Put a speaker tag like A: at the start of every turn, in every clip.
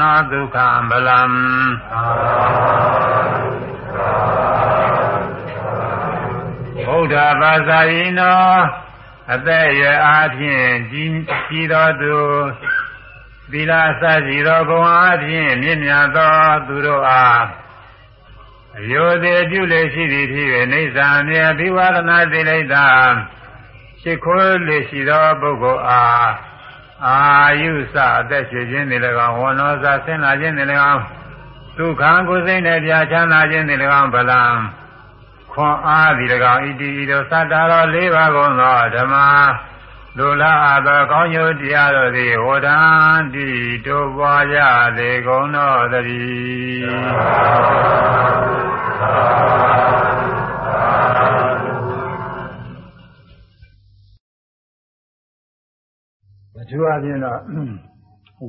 A: နောဒုက္ခဗလံဘုဒ္ဓဘာသာယိနောအသက်ရအားဖြင့်ကြီးကြီးတော်သူသီလစရှိသောဂုဏ်အားဖြင့်မြင့်မြတ်သောသူတို့အားအယောသေးပြုလေရှိသည်ဖြစ်၍နေသံမြေဘိဝရဏတိလိတ္တာရှိခိုးလေရှိသောပုဂ္ဂိုလ်အား အာယုစအသက်ရှင်ခြင်းတွေ၎င်းဝဏောစာဆင်းလာခြင်းတွေ၎င်းဒုက္ခကိုစိတ်နဲ့ပြချမ်းသာခြင်းတွေ၎င်းဗလံခွန်အားသည်၎င်းဣတိဤသို့သတ္တရော၄ပါးကုန်သောဓမ္မလူလာအပ်သောကောင်းကျိုးတရားတို့သည်ဝဒံတိတို့ပွားကြလေကုန်သောတည်း ထူးအပြင်တော့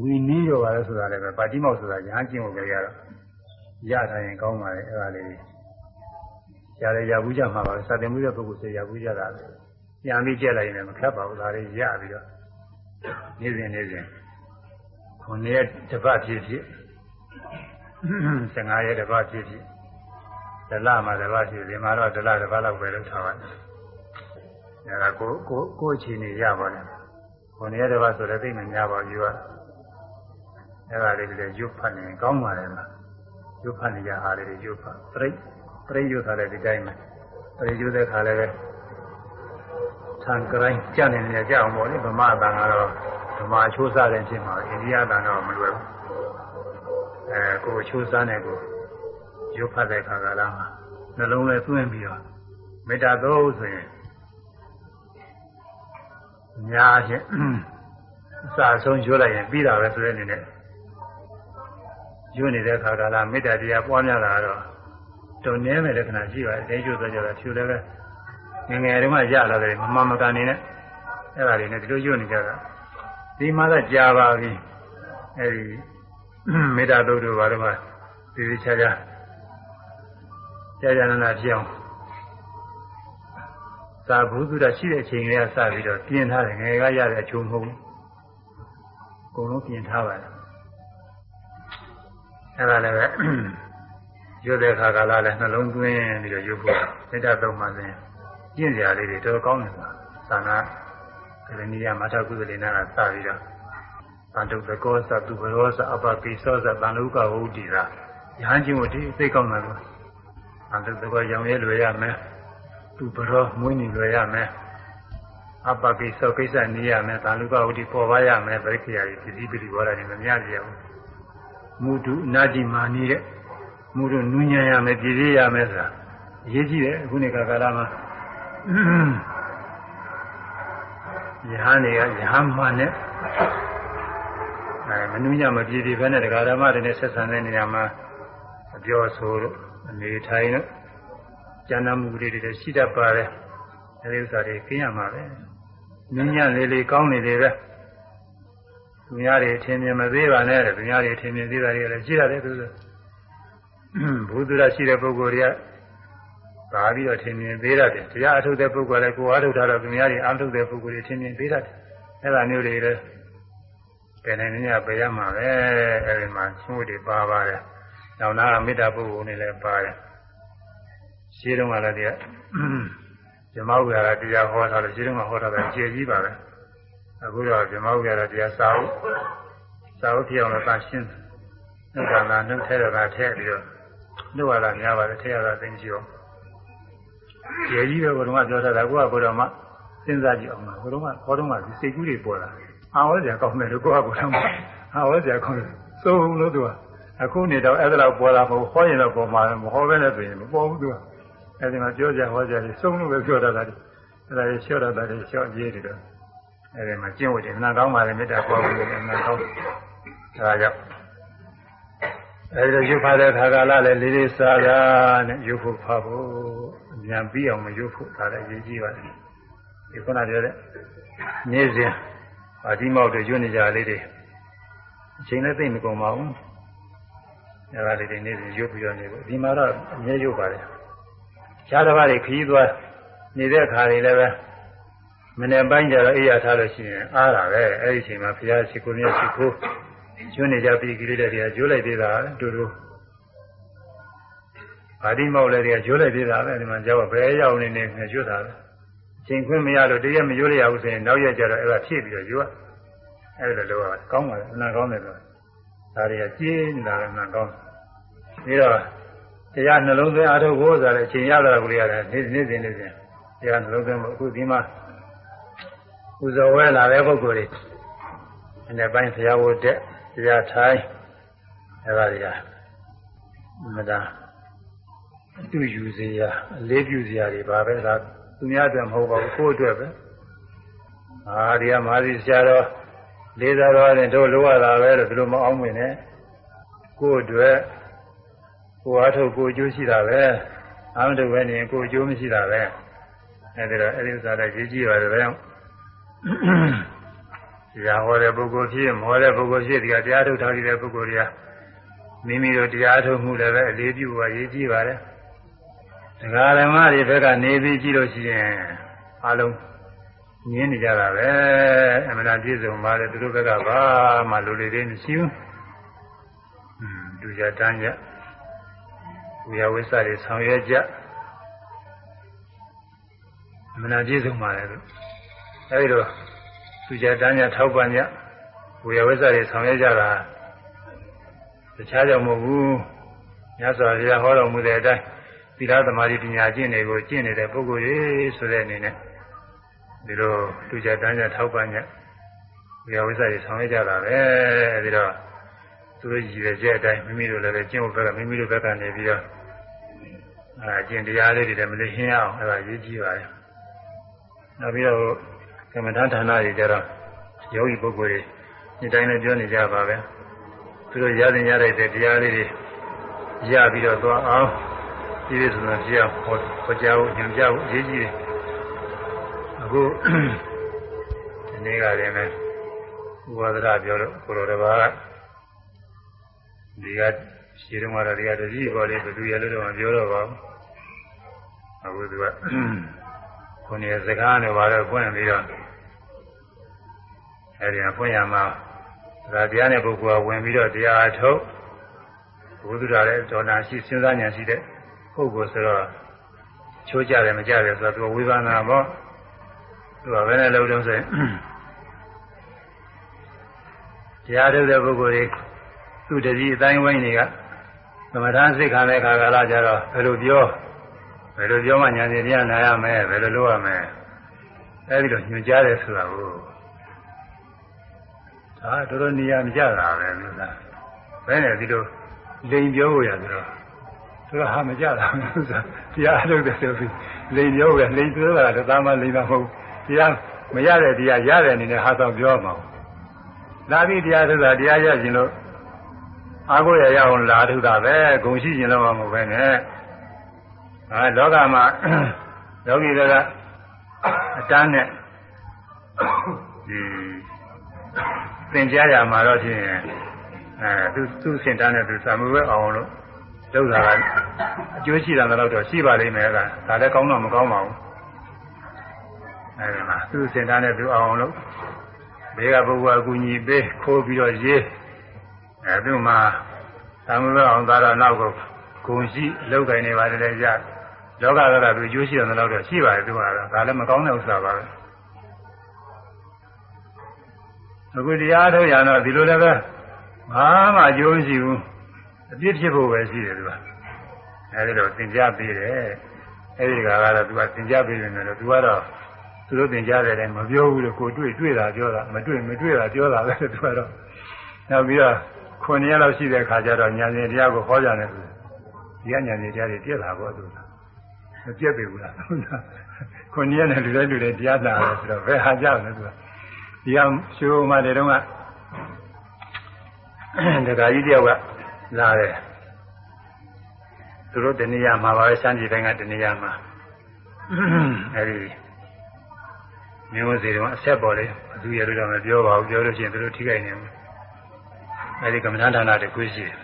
A: ဝီနည်းရောပါလဲဆိုတာလည်းပဲပါတိမောက်ဆိုတာညာကျင့်ဖို့ကြရတော့ရထားရင်ကောင်းပါလေအဲ့ဒါလေးရှားရရဘူးကြမှာပါပဲစာတင်မှုတဲ့ပုဂ္ဂိုလ်စေရဘူးကြတာပဲပြန်ပြီးကြက်လိုက်ရင်လည်းမခက်ပါဘူးဒါလေးရပြီးတော့နေ့စဉ်နေ့စဉ်ခုနှစ်ရက်တစ်ပတ်ဖြစ်ဖြစ်15ရက်တစ်ပတ်ဖြစ်ဖြစ်ဒလမှာတစ်ပတ်ဖြစ်ဒီမှာတော့ဒလတစ်ပတ်လောက်ပဲလို့ထားပါတယ်အဲဒါကိုကိုကိုအချိန်နေရပါတယ် ခုနှစ်ရက်တစ်ပတ်ဆိုတော့သိမများပါဘူးယူရအဲဒါလေးလည်းရွတ်ဖတ်နေကောင်းပါတယ်လားရွတ်ဖတ်နေကြဟာလေးတွေရွတ်ဖတ်ပြိပြိရွတ်ထားတဲ့ဒီတိုင်းပဲပြိရွတ်တဲ့ခါလည်းပဲထံကရိုင်းကြနေနေကြအောင်ပေါ့လေဗမာအတန်ကတော့ဗမာချိုးစားတဲ့ဖြစ်မှာအိန္ဒိယအတန်တော့မလွယ်ဘူးအဲကိုချိုးစားနေကိုရုပ်ဖတ်တဲ့ခါကလာမှာနှလုံးလဲသွင်းပြီးတော့မေတ္တာသုံးဆိုရင် ညာချင်းအစာဆုံးရွတ်လိုက်ရင်ပြီးတာပဲဆိုတဲ့အနေနဲ့ရွတ်နေတဲ့ခါကလာမေတ္တာတရားပွားများတာတော့တုံနေမဲ့လက္ခဏာရှိပါတယ်။ဒိဋ္ဌိဆိုကြတော့ဖြူလည်းပဲငငယ်တုန်းကရလာတယ်မမမကန်နေနဲ့အဲ့ဒါတွေနဲ့ဒီလိုညွတ်နေကြတာဒီမှာတော့ကြာပါပြီအဲ့ဒီမေတ္တာသုတ်တို့ဘာလို့မှဒီဒီချာချာကြာကြာနာနာဖြစ်အောင် သာဘုသူရရှိတဲ့အချိန်ကလေးကစပြီးတော့ပြင်ထားတယ်ငယ်ကရတဲ့အချုံမဟုတ်ဘူးအကုန်လုံးပြင်ထားပါတယ်အဲ့ဒါလည်းပဲရွတ်တဲ့ခါကလာလဲနှလုံးသွင်းပြီးတော့ရွတ်ဖို့မေတ္တာသုံးပါးစဉ်ကျင့်ကြရလေးတွေတော်ကောင်းတယ်ဆိုတာသာနာကရဏီယမထာကုသလေနာကစပြီးတော့သံတုတကောသတုဘရောသအပပိသောသတန်လုကဝုဒ္ဓိသာယဟန်ချင်းကိုဒီသိကောင်းတယ်လို့သံတုတကောရောင်ရဲလွယ်ရမယ် သူဘရောမွေးနေလွယ်ရမယ်အပပိသောကိစ္စနေရမယ်သံလုကဝုဒ္ဓိပေါ်ပါရမယ်ပရိက္ခရာကြီးဒီဒီပိဘောရနေမများကြဘူးမုဒုအနာတိမာနေတဲ့မုဒုနူးညံ့ရမယ်ပြည်သေးရမယ်ဆိုတာအရေးကြီးတယ်အခုနေကကာလမှာယဟန်တွေကယဟန်မှန်နဲ့အဲမနုညမပြည်ပြည်ပဲနဲ့တရားဓမ္မတွေနဲ့ဆက်ဆံတဲ့နေရာမှာအပြောဆိုလို့အနေထိုင်လို့ ကျမ်းနာမှုတွေတွေရှိတတ်ပါတယ်အဲဒီဥစ္စာတွေကျင်းရမှာပဲနင်းညလေးလေးကောင်းနေတယ်ပဲသူများတွေအထင်မြင်မသေးပါနဲ့သူများတွေအထင်မြင်သေးတာတွေလည်းရှိရတယ်သူဘုသူရရှိတဲ့ပုဂ္ဂိုလ်တွေကပါပြီးတော့ထင်မြင်သေးတယ်တရားအထုတ်တဲ့ပုဂ္ဂိုလ်လည်းကိုယ်အားထုတ်တာတော့သူများတွေအားထုတ်တဲ့ပုဂ္ဂိုလ်တွေထင်မြင်သေးတယ်အဲ့ဒါမျိုးတွေလည်းဘယ်နဲ့နည်းပြရမှာပဲအဲ့ဒီမှာချင်းဝတ်တွေပါပါတယ်နောက်နာကမေတ္တာပုဂ္ဂိုလ်တွေလည်းပါတယ် ရှင်းတော့ကလည်းတရားဇမဝိဟာရတရားဟောတာလို့ရှင်းတော့ဟောတာပဲကျေကြီးပါပဲအခုတော့ဇမဝိဟာရတရားစာအုပ်စာအုပ်ပြောင်းလို့သာရှင်းနှုတ်ကလာနှုတ်ထဲတော့ကထည့်ပြီးတော့နှုတ်ရတာများပါတယ်ထည့်ရတာသိမရှိအောင်ကျေကြီးပဲဘုရားပြောထားတာကိုကဘုရားမစဉ်းစားကြည့်အောင်ပါဘုရားမခေါ်တော့မှဒီစိတ်ကူးတွေပေါ်လာအာဝဲကြကောင်းတယ်လို့ကိုကဘုရားမအာဝဲကြကောင်းတယ်စိုးလို့သူကအခုနေတော့အဲ့ဒါတော့ပေါ်လာမဟုတ်ဟောရင်တော့ပေါ်မှာမဟောပဲနဲ့ဆိုရင်မပေါ်ဘူးသူက အဲ့ဒီမှာပြောကြဟောကြတယ်စုံလို့ပဲပြောတတ်တာအဲ့ဒါကြီးလျှော့တတ်တာလျှော့ကြည့်တယ်တော့အဲ့ဒီမှာကျင့်ဝတ်တယ်နာကောင်းပါလေမေတ္တာပေါ်ဘူးလေနာကောင်းဒါကြောင့်အဲဒီလိုရုပ်ဖားတဲ့ခါကာလလည်းလေးလေးစားတာနဲ့ရုပ်ဖို့ဖားဖို့အမြန်ပြီးအောင်မရုပ်ဖို့ဒါလည်းအရေးကြီးပါတယ်ဒီခုနပြောတဲ့နေ့စဉ်အာဒီမောက်တွေရွနေကြလေးတွေအချိန်လည်းသိမကုန်ပါဘူးအဲဒါလေးတွေနေ့စဉ်ရုပ်ပြီးတော့နေဖို့ဒီမှာတော့အမြဲရုပ်ပါတယ် ခြားတစ်ပါးတွေခရီးသွားနေတဲ့အခါတွေလည်းပဲမနေ့ပိုင်းကျတော့အိယာထားလို့ရှိရင်အားတာပဲအဲ့ဒီအချိန်မှာဘုရားရှိခိုးမြတ်ရှိခိုးကျွနေကြပြီးကိလေသာတွေကကျိုးလိုက်သေးတာတူတူအာဒီမောက်လည်းတွေကကျိုးလိုက်သေးတာပဲဒီမှာကြောက်ဘယ်ရောက်နေနေကျွတ်တာပဲအချိန်ခွင့်မရလို့တရက်မရွရရဘူးဆိုရင်နောက်ရက်ကျတော့အဲ့ဒါဖြည့်ပြီးတော့ရွတ်အဲ့ဒါလိုတော့ကောင်းပါလေအနာကောင်းတယ်တော့ဒါတွေကကျင်းနေတာလည်းအနာကောင်းပြီးတော့ တရားနှလုံးသွင်းအားထုတ်ဖို့ဆိုတဲ့အချိန်ရလာကိုလေးရတယ်နေ့နေ့စဉ်နေ့စဉ်တရားနှလုံးသွင်းဖို့အခုဒီမှာပူဇော်ဝဲလာတဲ့ပုဂ္ဂိုလ်တွေအနေပိုင်းဘုရားဝတ်တဲ့တရားထိုင်အဲဒါတွေကမဒါအတူယူစရာအလေးပြုစရာတွေပါပဲဒါသူများအတွက်မဟုတ်ပါဘူးကိုယ့်အတွက်ပဲအာဒီကမာသီဆရာတော်လေးစားတော်ရင်တို့လိုရတာပဲလို့ဒီလိုမအောင်မင်းနဲ့ကိုယ့်အတွက် ကိုယ်အားထုတ်ကိုယ်အကျိုးရှိတာပဲအာမထုတ်ပဲနေရင်ကိုယ်အကျိုးမရှိတာပဲအဲဒီတော့အဲဒီဥစ္စာလည်းရေးကြည့်ပါတယ်ဗျာတရားဟောတဲ့ပုဂ္ဂိုလ်ဖြစ်မဟောတဲ့ပုဂ္ဂိုလ်ဖြစ်ဒီကတရားထုတ်ထားတဲ့ပုဂ္ဂိုလ်တွေကမိမိတို့တရားထုတ်မှုလည်းပဲအလေးပြုပါရေးကြည့်ပါတယ်ဒကာဓမ္မတွေဘက်ကနေပြီးကြည့်လို့ရှိရင်အလုံးငင်းနေကြတာပဲအမှန်တရားပြည့်စုံပါလေသူတို့ဘက်ကဘာမှလိုလေသေးမရှိဘူးอืมသူရတန်းရ ဝိယဝိသတွေဆောင်ရွက်ကြအမှန်တရားပြည့်စုံပါလေလို့အဲဒီတော့သူကြတန်းကြထောက်ပံ့ကြဝိယဝိသတွေဆောင်ရွက်ကြတာတခြားကြောင့်မဟုတ်ဘူးမြတ်စွာဘုရားဟောတော်မူတဲ့အတိုင်းသီလသမာဓိပညာကျင့်တွေကိုကျင့်နေတဲ့ပုဂ္ဂိုလ်တွေဆိုတဲ့အနေနဲ့ဒီလိုသူကြတန်းကြထောက်ပံ့ကြဝိယဝိသတွေဆောင်ရွက်ကြတာပဲအဲဒီတော့သူတို့ရည်ရွယ်ချက်အတိုင်းမိမိတို့လည်းပဲကျင့်ဖို့ဘက်ကမိမိတို့ဘက်ကနေပြီးတော့ အဲကျင့်တရားလေးတွေလည်းမလေးဟင်းအောင်အဲဒါရေးကြည့်ပါရဲ့နောက်ပြီးတော့ကမ္မဋ္ဌာန်းဌာနတွေကြတော့ယောဂီပုဂ္ဂိုလ်တွေဒီတိုင်းလည်းပြောနေကြပါပဲသူတို့ရတဲ့ရတဲ့တရားလေးတွေရပြီးတော့သွားအောင်ဒီလိုဆိုတော့ကြားဟောဟောကြားဖို့ညွှန်ကြားဖို့အရေးကြီးတယ်အခုဒီနေ့ကလည်းပဲဥပဒရာပြောလို့ကိုလိုတစ်ပါးကဒီက ရှင်းတော့မှတော့ဒီကတတိပေါ်လေးဘယ်သူရလို့တော့မပြောတော့ပါဘူးအခုသူကခုနေစကားနဲ့ပါတော့ဖွင့်ပြီးတော့အဲဒီကဖွင့်ရမှာဒါတရားနဲ့ပုဂ္ဂိုလ်ကဝင်ပြီးတော့တရားအထုတ်ဘုသူတော်လည်းဒေါနာရှိစဉ်းစားဉာဏ်ရှိတဲ့ပုဂ္ဂိုလ်ဆိုတော့ချိုးကြတယ်မကြတယ်ဆိုတော့သူဝိပဿနာပေါ့သူကဘယ်နဲ့လုပ်တော့ဆိုရင်တရားထုတ်တဲ့ပုဂ္ဂိုလ်တွေသူတတိအတိုင်းဝိုင်းတွေကသ မထစိတ်ခံတဲ့ခါကလာကြတော့ဘယ်လိုပြောဘယ်လိုပြောမှညာစီတရားနာရမယ်ဘယ်လိုလုပ်ရမယ်အဲဒီလိုညွှန်ကြားတယ်ဆိုတာကိုဒါတော်တော်နေရာမကြတာပဲလို့လားဘယ်နဲ့ဒီလိုလိန်ပြောဖို့ရဆိုတော့သူကဟာမကြတာလို့ဆိုတာတရားလုပ်တယ်ဆိုပြီးလိန်ပြောပဲလိန်ပြောတာကသာမလိန်တာမဟုတ်တရားမရတဲ့တရားရတဲ့အနေနဲ့ဟာဆောင်ပြောမှာလာပြီးတရားထုတ်တာတရားရခြင်းလို့ အာကိုရရအောင်လာထုတ်တာပဲဂုံရှိခြင်းလို့မဟုတ်ပဲနဲ့အဲလောကမှာယောဂီတွေကအတန်းနဲ့ဒီသင်ကြားရမှာတော့ဖြင့်အဲသူသူစင်တန်းနဲ့သူစာမှုပဲအောင်လို့လုပ်တာကအကျိုးရှိတာတော့ရှိပါလိမ့်မယ်ကဒါလည်းကောင်းတော့မကောင်းပါဘူးအဲဒီမှာသူစင်တန်းနဲ့သူအောင်လို့ဘေးကပုဂ္ဂိုလ်အကူညီပေးခိုးပြီးတော့ရေး အဲသူ့မှာသာမဝအောင်သာတော့နောက်ကိုဂုံရှိလောက်ကင်နေပါတယ်လေရလောကကတော့သူအကျိုးရှိတယ်တော့တော့ရှိပါတယ်သူကတော့ဒါလည်းမကောင်းတဲ့ဥစ္စာပါပဲအခုတရားထုတ်ရတော့ဒီလိုလည်းပဲဘာမှအကျိုးမရှိဘူးအပြစ်ဖြစ်ဖို့ပဲရှိတယ်သူကအဲဒီတော့သင်ကြားပေးတယ်အဲဒီကကတော့သူကသင်ကြားပေးနေတယ်လို့သူကတော့သူတို့သင်ကြားတဲ့အတိုင်းမပြောဘူးလို့ကိုတွေ့တွေ့တာပြောတာမတွေ့မတွေ့တာပြောတာပဲသူကတော့နောက်ပြီးတော့ ခုနှစ်ရက်လောက်ရှိတဲ့ခါကျတော့ညာစဉ်တရားကိုဟောကြတယ်ဆိုဒီကညာစဉ်တရားတွေပြည့်လာပေါ့သူကမပြည့်ပြီဘူးလားခုနှစ်ရက်နဲ့လူတိုင်းလူတိုင်းတရားနာတယ်ဆိုတော့ဘယ်ဟာကြောက်လဲသူကဒီကရှိုးမှတဲ့တုန်းကဒကာကြီးတယောက်ကလာတယ်သူတို့တဏှာမှာပါပဲစမ်းကြည့်တိုင်းကတဏှာမှာအဲဒီမျိုးစေတော့အဆက်ပေါ်လေသူရတော့မပြောပါဘူးပြောလို့ရှိရင်သူတို့ထိခိုက်နေမှာ အဲဒီကမ္မဋ္ဌာန်းဌာနတခုရှိတယ်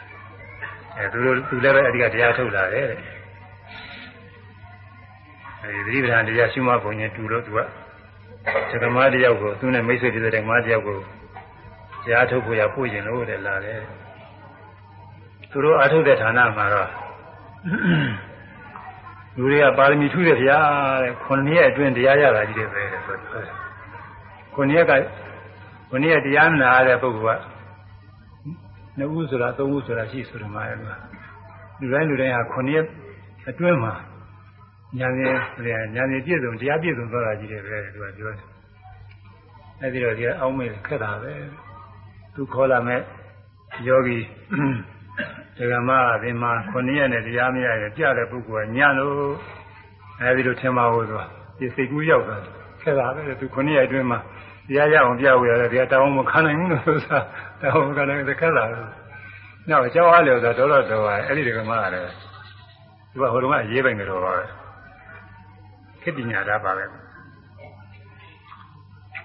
A: အဲသူတို့သူလည်းပဲအဓိကတရားထုတ်လာတယ်တဲ့အဲဒီသတိပဋ္ဌာန်တရားရှုမှတ်ပုံချင်းတူလို့သူကသက္ကမတယောက်ကိုသူနဲ့မိတ်ဆွေဖြစ်တဲ့ဓမ္မတယောက်ကိုကြားထုတ်ဖို့ရပို့ရင်လို့တဲ့လာတယ်သူတို့အထုတ်တဲ့ဌာနမှာတော့လူတွေကပါရမီထူးတယ်ဗျာတဲ့ခုနှစ်ရက်အတွင်းတရားရတာကြီးတယ်ပဲဆိုတော့ခုနှစ်ရက်ကခုနှစ်ရက်တရားနာရတဲ့ပုဂ္ဂိုလ်က နှစ်ဦးဆိုတာသုံးဦးဆိုတာရှိဆိုတယ်မှာလေလူတိုင်းလူတိုင်းဟာခုနှစ်ရက်အတွင်းမှာညာနေညာနေပြည့်စုံတရားပြည့်စုံသွားတာကြီးတယ်ပဲသူကပြောတယ်အဲဒီတော့ဒီအောင်းမေးခက်တာပဲသူခေါ်လာမဲ့ယောဂီဒဂမအပြင်မှာခုနှစ်ရက်နဲ့တရားမရရင်ကြတဲ့ပုဂ္ဂိုလ်ကညလို့အဲဒီလိုထင်ပါဘူးသူကဒီစိတ်ကူးရောက်တာခဲ့တာပဲသူခုနှစ်ရက်အတွင်းမှာတရားရအောင်ပြဝေရတယ်တရားတောင်းမခံနိုင်ဘူးလို့ဆိုတာ တောင်းမခံနိုင်တဲ့ခက်တာပဲနောက်အကြောင်းအားလျော်ဆိုတော့တော့တော့အဲ့ဒီဒဂမကလည်းသူကဟိုတုန်းကရေးပိုင်ကြတော့ပါပဲခေတ္တညာတာပါပဲ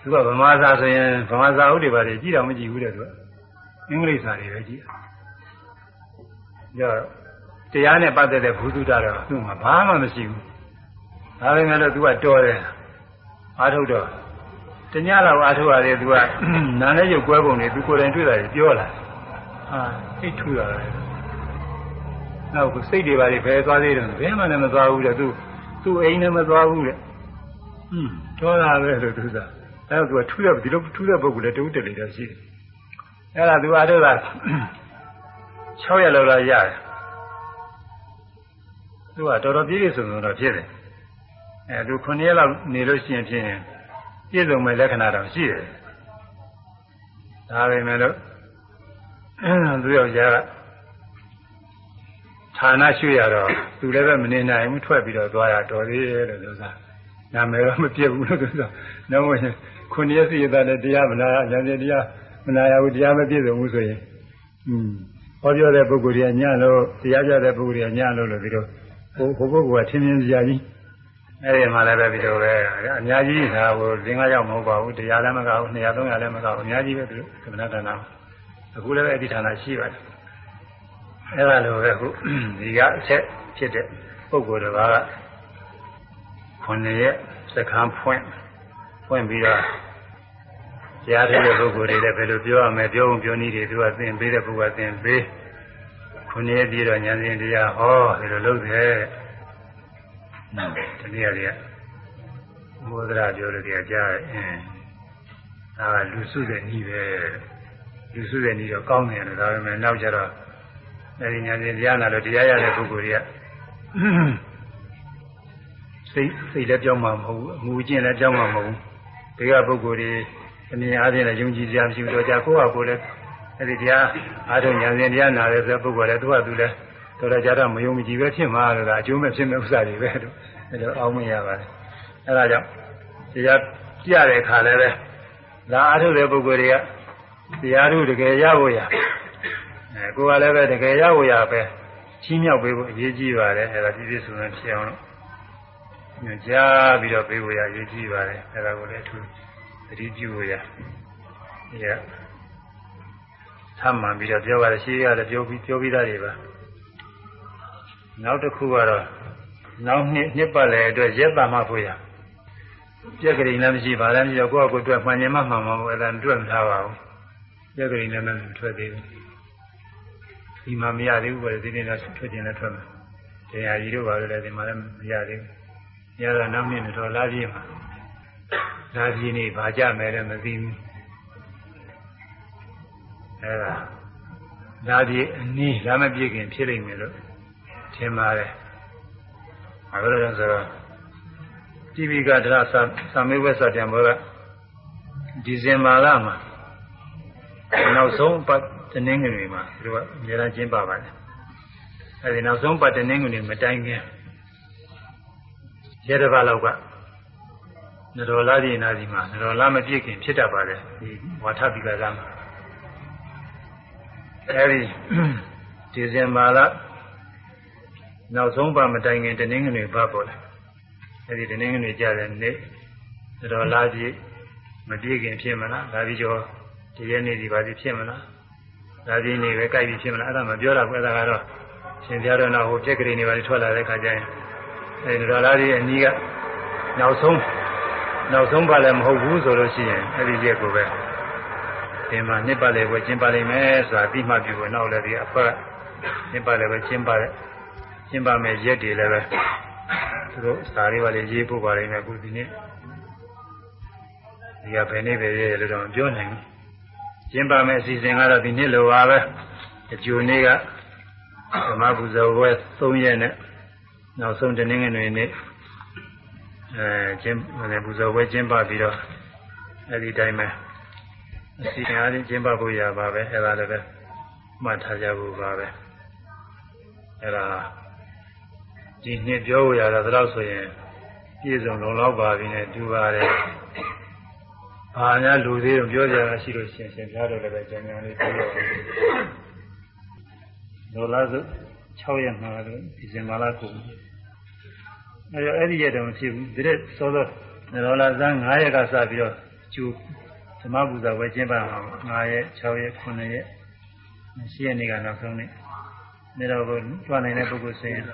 A: သူကဗမာစာဆိုရင်ဗမာစာဥတွေပါလေကြည့်တော့မကြည့်ဘူးတဲ့သူကအင်္ဂလိပ်စာတွေပဲကြည့်ကြောတရားနဲ့ပတ်သက်တဲ့ဘုသူတ္တတော့သူ့မှာဘာမှမရှိဘူးဒါပေမဲ့လို့သူကတော်တယ်အာထုတ်တော့ တညလောက်အာထုတ်ရတယ်သူကနာနဲ့ရုပ်ကွဲပုံတွေသူကိုယ်တိုင်တွေ့တာပြောလာဟာစိတ်ထူတာလေနောက်ကစိတ်တွေပါလေဘယ်သွားသေးတယ်ဘယ်မှလည်းမသွားဘူးတဲ့သူသူ့အိမ်နဲ့မသွားဘူးတဲ့ဟွန်းတော်တာပဲလို့သူကအဲဒါသူကထူတဲ့ဒီလိုထူတဲ့ပုဂ္ဂိုလ်လည်းတူးတက်လေတော့ရှိတယ်အဲ့ဒါသူအားထုတ်တာ6ရက်လောက်လာရတယ်သူကတော်တော်ပြည့်ပြည့်စုံစုံတော့ဖြစ်တယ်အဲသူ9ရက်လောက်နေလို့ရှိရင်ဖြင့် ပြည့်စုံမဲ့လက္ခဏာတော့ရှိတယ်ဒါပဲမဲ့လို့သူယောက်ျားကဌာနရွှေ့ရတော့သူလည်းပဲမနေနိုင်ဘူးထွက်ပြီးတော့သွားရတော်သေးတယ်လို့သူစားနာမည်တော့မပြည့်ဘူးလို့သူစားနောက်ဝင်ခုနှစ်ရက်စီရတဲ့တရားမနာရဉာဏ်တရားမနာရဘူးတရားမပြည့်စုံဘူးဆိုရင်อืมဟောပြောတဲ့ပုဂ္ဂိုလ်တွေကညလို့တရားကြတဲ့ပုဂ္ဂိုလ်တွေကညလို့လို့ပြီးတော့ဟိုဟိုပုဂ္ဂိုလ်ကထင်းထင်းစရာကြီး အဲ့ဒီမှာလည်းပဲပြီးတော့ပဲအများကြီးဒါဟိုသင်္ဃရောက်မဟုတ်ပါဘူးတရားလည်းမကဘူး200 300လည်းမကဘူးအများကြီးပဲသူကမ္မဋ္ဌာန်းအခုလည်းပဲအဲ့ဒီဌာနရှိပါတယ်အဲ့ဒါလိုပဲခုဒီကအချက်ဖြစ်တဲ့ပုဂ္ဂိုလ်တစ်ပါးကခုနှစ်ရက်စကံဖွင့်ဖွင့်ပြီးတော့ကြားတဲ့ပုဂ္ဂိုလ်တွေလည်းဘယ်လိုပြောရမလဲပြောုံပြောနည်းတွေသူကသင်ပေးတဲ့ပုဂ္ဂိုလ်ကသင်ပေးခုနှစ်ရက်ပြီးတော့ဉာဏ်ရှင်တရားဟောဒီလိုလုပ်တယ် နော်ဒီနေ့ကမောဒရာပြောလို့တရားကြားတယ်အင်းဒါကလူစုတဲ့နည်းပဲလူစုတဲ့နည်းတော့ကောင်းတယ်လို့ဒါပေမဲ့နောက်ကျတော့အဲဒီဉာဏ်ရှင်တရားနာလို့တရားရတဲ့ပုဂ္ဂိုလ်တွေကစိတ်စိတ်လည်းကြောက်မှာမဟုတ်ဘူးအမှုကျင့်လည်းကြောက်မှာမဟုတ်ဘူးဒီကပုဂ္ဂိုလ်တွေအမြင်အားဖြင့်လည်းယုံကြည်စရာမရှိဘူးတော့ကြာကိုယ့်ဟာကိုယ်လည်းအဲဒီတရားအားထုတ်ဉာဏ်ရှင်တရားနာတဲ့ဆိုပုဂ္ဂိုလ်လည်းသူကသူလည်း တော်တော်ကြာတော့မယုံကြည်ပဲဖြစ်မှာလို့ကအကျိုးမဲ့ဖြစ်မဲ့ဥစ္စာတွေပဲလို့အဲလိုအောင်းမရပါတယ်အဲဒါကြောင့်တရားပြတဲ့အခါလည်းပဲလာအားထုတ်တဲ့ပုဂ္ဂိုလ်တွေကတရားတို့တကယ်ရဖို့ရအဲကိုယ်ကလည်းပဲတကယ်ရဖို့ရပဲချီးမြှောက်ပေးဖို့အရေးကြီးပါတယ်အဲဒါပြည့်ပြည့်စုံစုံဖြစ်အောင်လို့ညွှန်ကြားပြီးတော့ပေးဖို့ရအရေးကြီးပါတယ်အဲဒါကိုလည်းအထူးသတိပြုဖို့ရဒီကသမ္မှန်ပြီးတော့ပြောရတယ်ရှိရတယ်ပြောပြီးပြောပြီးသားတွေပါ နောက်တစ်ခုကတော့နောက်နှစ်နှစ်ပတ်လည်အတွက်ရက်ပါမှဖို့ရပြက်ကလေးလည်းမရှိပါလည်းမရှိတော့ကိုယ့်အကိုတွေ့မှန်ရင်မှမှန်မှာပေါ့အဲ့ဒါတွေ့မထားပါဘူးပြက်ကလေးလည်းမထွက်သေးဘူးဒီမှာမရသေးဘူးပဲဒီနေ့တော့ထွက်ခြင်းလည်းထွက်မှာတရားကြီးတို့ပါလို့လည်းဒီမှာလည်းမရသေးဘူးရတော့နောက်နှစ်တော့လာပြည့်မှာလာပြည့်နေဘာကြမယ်လည်းမသိဘူးအဲ့ဒါလာပြည့်အနည်းလာမပြည့်ခင်ဖြစ်လိမ့်မယ်လို့ ထင်ပါတယ်။အဲဒါကြောင့်ဆိုတော့တိပိကဒရသသမေဝဆတံဘောကဒီဇင်ဘာလမှာနောက်ဆုံးပတ်တနင်္ဂနွေမှာသူကအများအားကျင်းပပါတယ်။အဲဒီနောက်ဆုံးပတ်တနင်္ဂနွေမတိုင်ခင်ရတဲ့ဘလောက်ကနတော်လာဒီနာဒီမှာနတော်လာမပြည့်ခင်ဖြစ်တတ်ပါတယ်ဒီဝါထပိကကမှာအဲဒီဒီဇင်ဘာလ နောက်ဆုံးပါမတိုင်ခင်တနင်္ဂနွေပတ်ပေါ်လာအဲဒီတနင်္ဂနွေကြတဲ့နေ့တော်လာကြည့်မပြည့်ခင်ဖြစ်မလားဒါပြီးကျော်ဒီရက်နေ့ဒီပါစီဖြစ်မလားဒါဒီနေ့ပဲကြိုက်ပြီးဖြစ်မလားအဲ့ဒါမပြောတော့ဘူးအဲ့ဒါကတော့ရှင်ပြတော်နောက်ဟိုပြက်ကလေးနေပါလိထွက်လာတဲ့ခါကျရင်အဲဒီတော်လာကြီးအနီးကနောက်ဆုံးနောက်ဆုံးပါလည်းမဟုတ်ဘူးဆိုလို့ရှိရင်အဲဒီရက်ကိုပဲဒီမှာနှစ်ပတ်လည်းပဲကျင်းပါလိမ့်မယ်ဆိုတာပြီးမှပြုဖို့နောက်လည်းဒီအဖက်နှစ်ပတ်လည်းပဲကျင်းပါတဲ့ ကျင်းပါမယ်ရက်တွေလည်းပဲသူတို့စာလေးပါလေရေးဖို့ပါလိမ့်မယ်အခုဒီနေ့ဒီကဘယ်နေ့ပဲရေးလို့တော့မပြောနိုင်ဘူးကျင်းပါမယ်အစီအစဉ်ကတော့ဒီနေ့လိုပါပဲအကျိုးနေ့ကဓမ္မပူဇော်ပွဲ3ရက်နဲ့နောက်ဆုံးတနင်္ဂနွေနေ့အဲကျင်းပူဇော်ပွဲကျင်းပပြီးတော့အဲဒီတိုင်းပဲအစီအစဉ်အားဖြင့်ကျင်းပဖို့ရပါပဲအဲဒါလည်းပဲမှတ်ထားကြဖို့ပါပဲအဲဒါ ဒီနှစ်ပြောရတာဒါတော့ဆိုရင်ပြည့်စုံလုံလောက်ပါပြီနဲ့တူပါတယ်ဘာများလူသေးတော့ပြောကြတာရှိလို့ရှင်ရှင်ပြားတော့လည်းပဲကြံကြံလေးပြောရအောင်ဒေါ်လာစု6ရက်မှာတော့ဒီဇင်ဘာလကုန်အဲအဲ့ဒီရက်တော့မဖြစ်ဘူးဒီရက်စောစောဒေါ်လာဇန်း9ရက်ကစပြီးတော့ကျူဓမ္မပူဇာဝယ်ကျင်းပအောင်9ရက်6ရက်9ရက်10ရက်နေ့ကနောက်ဆုံးနေ့နေတော့ကိုကြွနိုင်တဲ့ပုဂ္ဂိုလ်ဆိုရင်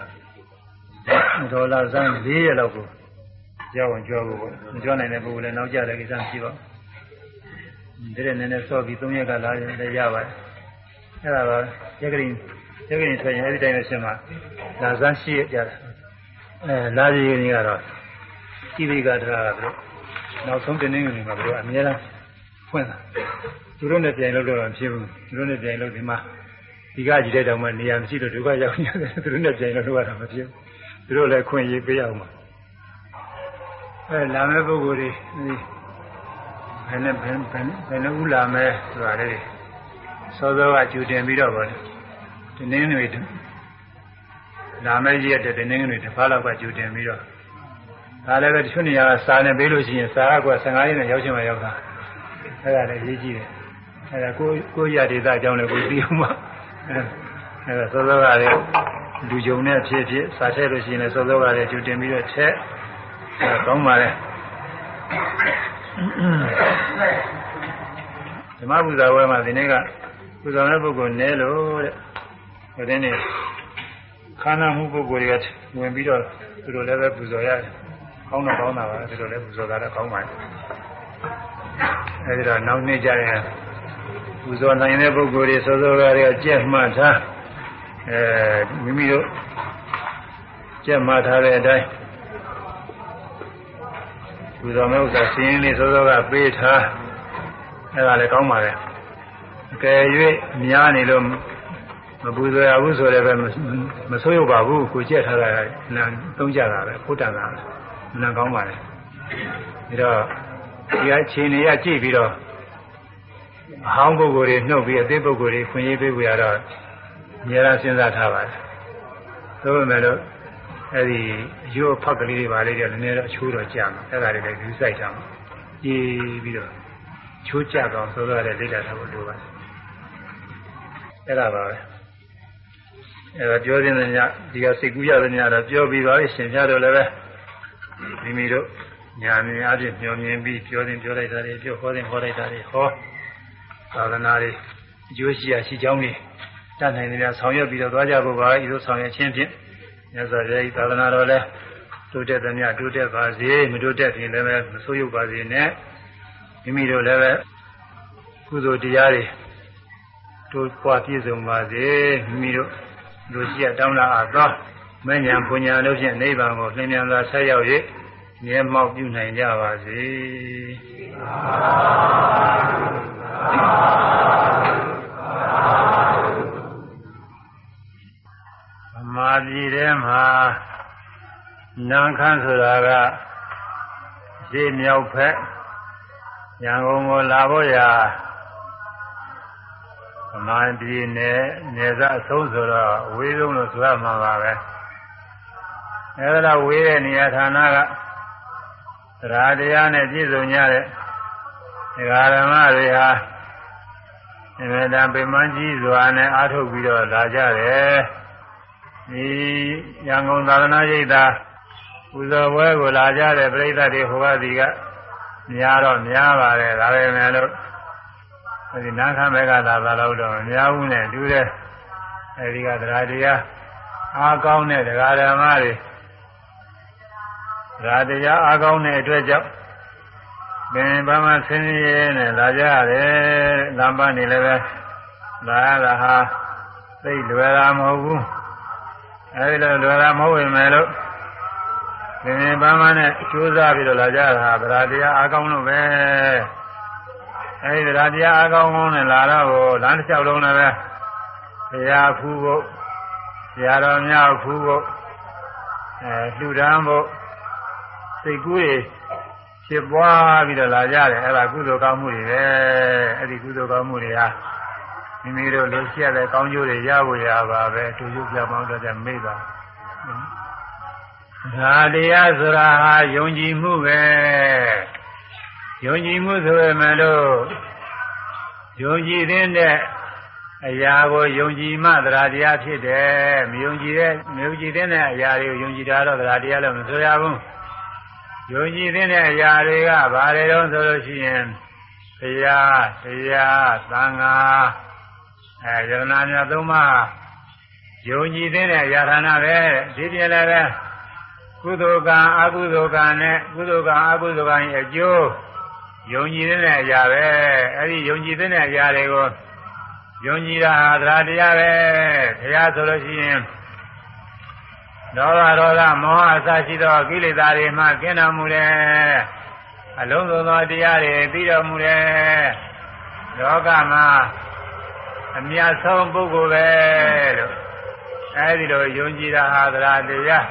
A: ဒေါ်လာဇန်း4ရက်လောက်ကိုကြောက်ဝင်ကြွဖို့ပေါ့မကြွနိုင်တဲ့ပုဂ္ဂိုလ်လည်းနောက်ကျတဲ့ကိစ္စမရှိပါဘူးဒီရက်နည်းနည်းစောပြီး3ရက်ကလာရင်လည်းရပါတယ်အဲ့ဒါပါရက်ကလေးရက်ကလေးထွက်ရင်အဲ့ဒီတိုင်းပဲရှင်းမှာလာဇန်းရှိရကြတယ်အဲလာကြီးကြီးကတော့ဣတိကတရားကတို့နောက်ဆုံးတင်းနေနေမှာတို့အများအားဖွင့်တာသူတို့နဲ့ပြန်လို့တော့မဖြစ်ဘူးသူတို့နဲ့ပြန်လို့ဒီမှာဒီကကြီးတဲ့တောင်မှနေရာမရှိတော့ဒုက္ခရောက်နေတယ်သူတို့နဲ့ပြန်လို့တော့တာမဖြစ်ဘူး သူတို့လည်းခွင့်ရေးပေးအောင်ပါအဲလာမဲ့ပုဂ္ဂိုလ်တွေဘယ်နဲ့ဘယ်ဘယ်ဘယ်နဲ့ဥလာမဲ့ဆိုတာလေစောစောကကြူတင်ပြီးတော့ဗောဒီနေ့နေလာမဲ့ကြီးတဲ့တင်းငယ်တွေတစ်ဖားလောက်ကကြိုတင်ပြီးတော့ဒါလည်းပဲတချို့နေရာကစာနဲ့ပေးလို့ရှိရင်စာက15ရက်နဲ့ရောက်ချင်မှရောက်တာအဲ့ဒါလည်းရေးကြည့်တယ်အဲ့ဒါကိုကိုရဒေသအကြောင်းလည်းကိုသိအောင်ပါအဲ့ဒါစောစောကလည်း လူကြုံနဲ့ဖြစ်ဖြစ်စာထည့်လို့ရှိရင်လည်းစောစောကလည်းကြိုတင်ပြီးတော့ထည့်အဲ့ကောင်းပါလေဓမ္မပူဇာဝဲမှာဒီနေ့ကပူဇော်တဲ့ပုဂ္ဂိုလ်နဲလို့တဲ့ဒီနေ့ခန္ဓာမှုပုဂ္ဂိုလ်တွေကဝင်ပြီးတော့သူတို့လည်းပဲပူဇော်ရတယ်။ကောင်းတော့ကောင်းတာပါသူတို့လည်းပူဇော်တာလည်းကောင်းပါရဲ့။အဲဒီတော့နောက်နေ့ကျရင်ပူဇော်နိုင်တဲ့ပုဂ္ဂိုလ်တွေစောစောကတည်းကကြက်မှတ်ထား အဲမိမိတို့ကြက်မှတ်ထားတဲ့အတိုင်းပူဇော်မဲ့ဥစ္စာစင်းလေးစောစောကပေးထားအဲဒါလည်းကောင်းပါရဲ့။အကယ်၍များနေလို့မပူဇော်ရဘူးဆိုလည်းပဲမဆိုးရပါဘူးကိုကြက်ထားတာနံသုံးကြတာပဲဖုတ်တန်တာနံကောင်းပါလေဒါတော့ဒီအချိန်တွေရကြည့်ပြီးတော့အဟောင်းပုဂ္ဂိုလ်တွေနှုတ်ပြီးအသေးပုဂ္ဂိုလ်တွေခွင့်ရေးပေးကြရတော့ အများအားစဉ်းစားထားပါတယ်သို့ပေမဲ့လို့အဲ့ဒီရိုးဖက်ကလေးတွေပါလေးတွေလည်းနည်းနည်းတော့အချိုးတော့ကြာမှာအဲ့ဒါတွေလည်းယူဆိုင်ထားမှာကြည့်ပြီးတော့ချိုးကြတော့ဆိုတော့လည်းဒိဋ္ဌာထားဖို့လိုပါတယ်အဲ့ဒါပါပဲအဲဒါပြောတဲ့ညဒီကစိတ်ကူးရတဲ့ညတော့ပြောပြီးပါပြီရှင်ပြတော့လည်းပဲမိမိတို့ညာမြင်အဖြစ်မျှော်မြင်ပြီးပြောတင်ပြောလိုက်တာတွေပြောဟောတင်ဟောလိုက်တာတွေဟောသာသနာတွေအကျိုးရှိရရှိကြောင်းတွေ တတ်နိုင်တယ်ဆောင်ရွက်ပြီးတော့သွားကြဖို့ပါဤသို့ဆောင်ရွက်ခြင်းဖြင့်မြတ်စွာဘုရားဤသာသနာတော်လည်းတိုးတက်သမျှတိုးတက်ပါစေမတိုးတက်ရင်လည်းမဆိုးရုပ်ပါစေနဲ့မိမိတို့လည်းပဲကုသိုလ်တရားတွေတိုးပွားပြည့်စုံပါစေမိမိတို့လူရှိရတောင်းလာအပ်သောမဉ္ဇဉ်ပူညာတို့ဖြင့်နိဗ္ဗာန်ကိုလင်းမြန်စွာဆက်ရောက်၍မြဲမောက်ပြုနိုင်ကြပါစေ သမာဓိထဲမှာနာခန်းဆိုတာကရှေ့မြောက်ဖက်ရန်ကုန်ကိုလာဖို့ရာသမာဓိနဲ့နေသာအဆုံးဆိုတော့ဝေးဆုံးလို့ဆိုရမှာပါပဲအဲဒါဝေးတဲ့နေရာဌာနကသရာတရားနဲ့ပြည့်စုံကြတဲ့ဒကာဓမ္မတွေဟာအမေတံပေမန်းကြီးစွာနဲ့အားထုတ်ပြီးတော့လာကြတယ် ဒီရန်ကုန်သာသနာ့ရိပ်သာပူဇော်ပွဲကိုလာကြတဲ့ပြိဿတွေဟိုကဒီကများတော့များပါတယ်ဒါပေမဲ့လို့အဲဒီနာခံဘက်ကလာတာတော့တော့မများဘူးနဲ့တူတဲ့အဲဒီကတရားတရားအားကောင်းတဲ့တရားဓမ္မတွေဒါတရားအားကောင်းတဲ့အတွက်ကြောင့်ပင်ပန်းမဆင်းရဲနဲ့လာကြရတယ်လမ်းပန်းနေလည်းပဲလာရတာဟာသိလွယ်တာမဟုတ်ဘူး အဲဒီလိုလွယ်တာမဟုတ်ဝင်မယ်လို့သင်္ကေပန်းမနဲ့ကြိုးစားပြီးတော့လာကြတာဗရာတရားအကောင်းလို့ပဲအဲဒီဗရာတရားအကောင်းကောင်းနဲ့လာတော့ကိုလမ်းတစ်လျှောက်လုံးလည်းပဲဘုရားဖူးဖို့ဘုရားတော်များဖူးဖို့အဲလှူဒန်းဖို့စိတ်ကူးတွေဖြစ်ပွားပြီးတော့လာကြတယ်အဲဒါကုသိုလ်ကောင်းမှုတွေပဲအဲဒီကုသိုလ်ကောင်းမှုတွေဟာ မိမိတို့လိုရှိရတဲ့ကောင်းကျိုးတွေရဖို့ရပါပဲတူကျုပ်ပြမောင်းတော့တဲ့မိပါဒါတရားဆိုတာဟာယုံကြည်မှုပဲယုံကြည်မှုဆိုရမယ်လို့ယုံကြည်တဲ့အရာကိုယုံကြည်မှသရတရားဖြစ်တယ်မယုံကြည်တဲ့မယုံကြည်တဲ့အရာတွေကိုယုံကြည်တာတော့သရတရားလို့မဆိုရဘူးယုံကြည်တဲ့အရာတွေကဘာတွေတော့ဆိုလို့ရှိရင်ဘုရားတရားသံဃာ အဲယရနာများသုံးပါးယုံကြည်တဲ့အရာဌာနပဲဒီပြင်လည်းပဲကုသိုလ်ကံအကုသိုလ်ကံနဲ့ကုသိုလ်ကံအကုသိုလ်ကံရဲ့အကျိုးယုံကြည်တဲ့အရာပဲအဲဒီယုံကြည်တဲ့အရာတွေကိုယုံကြည်တာဟာသရတရားပဲတရားဆိုလို့ရှိရင်ဒေါသဒေါသမောဟအစရှိသောကိလေသာတွေမှကင်းတော်မူတယ်အလုံးစုံသောတရားတွေပြီးတော်မူတယ်လောကမှာ အမြတ်ဆုံးပုဂ္ဂိုလ်ပဲလို့အဲဒီလိုယုံကြည်တာဟာသရတရား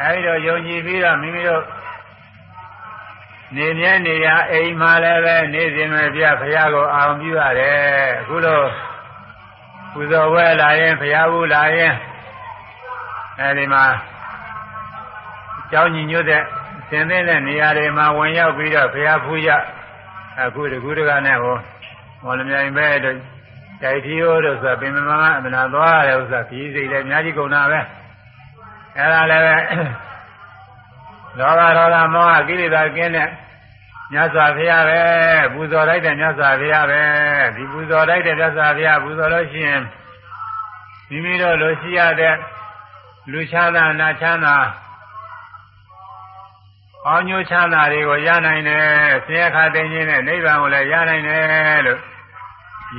A: အဲဒီလိုယုံကြည်ပြီးတော့မိမိတို့နေမြဲနေရအိမ်မှာလည်းပဲနေစဉ်မဲ့ပြဘုရားကိုအာရုံပြုရတယ်အခုလိုပူဇော်ဝဲလာရင်ဘုရားဘူးလာရင်အဲဒီမှာကြောင်းညီညွတ်တဲ့သင်တဲ့နေရာတွေမှာဝင်ရောက်ပြီးတော့ဘုရားဖူးရအခုတကူတကနဲ့ဟောမော်လမြိုင်ပဲတို့ ကြိုက်ထီရိုးတို့ဆိုပင်မမအမနာသွားရတဲ့ဥစ္စာဒီစိတ်လည်းအများကြီးကုန်တာပဲအဲဒါလည်းပဲလောဘဒေါသမောဟကိလေသာကင်းတဲ့မြတ်စွာဘုရားပဲပူဇော်လိုက်တဲ့မြတ်စွာဘုရားပဲဒီပူဇော်လိုက်တဲ့မြတ်စွာဘုရားပူဇော်လို့ရှိရင်မိမိတို့လိုရှိရတဲ့လူချမ်းသာနာချမ်းသာအောင်းညိုချမ်းသာတွေကိုရနိုင်တယ်ဆင်းရဲခါသိခြင်းနဲ့နိဗ္ဗာန်ကိုလည်းရနိုင်တယ်လို့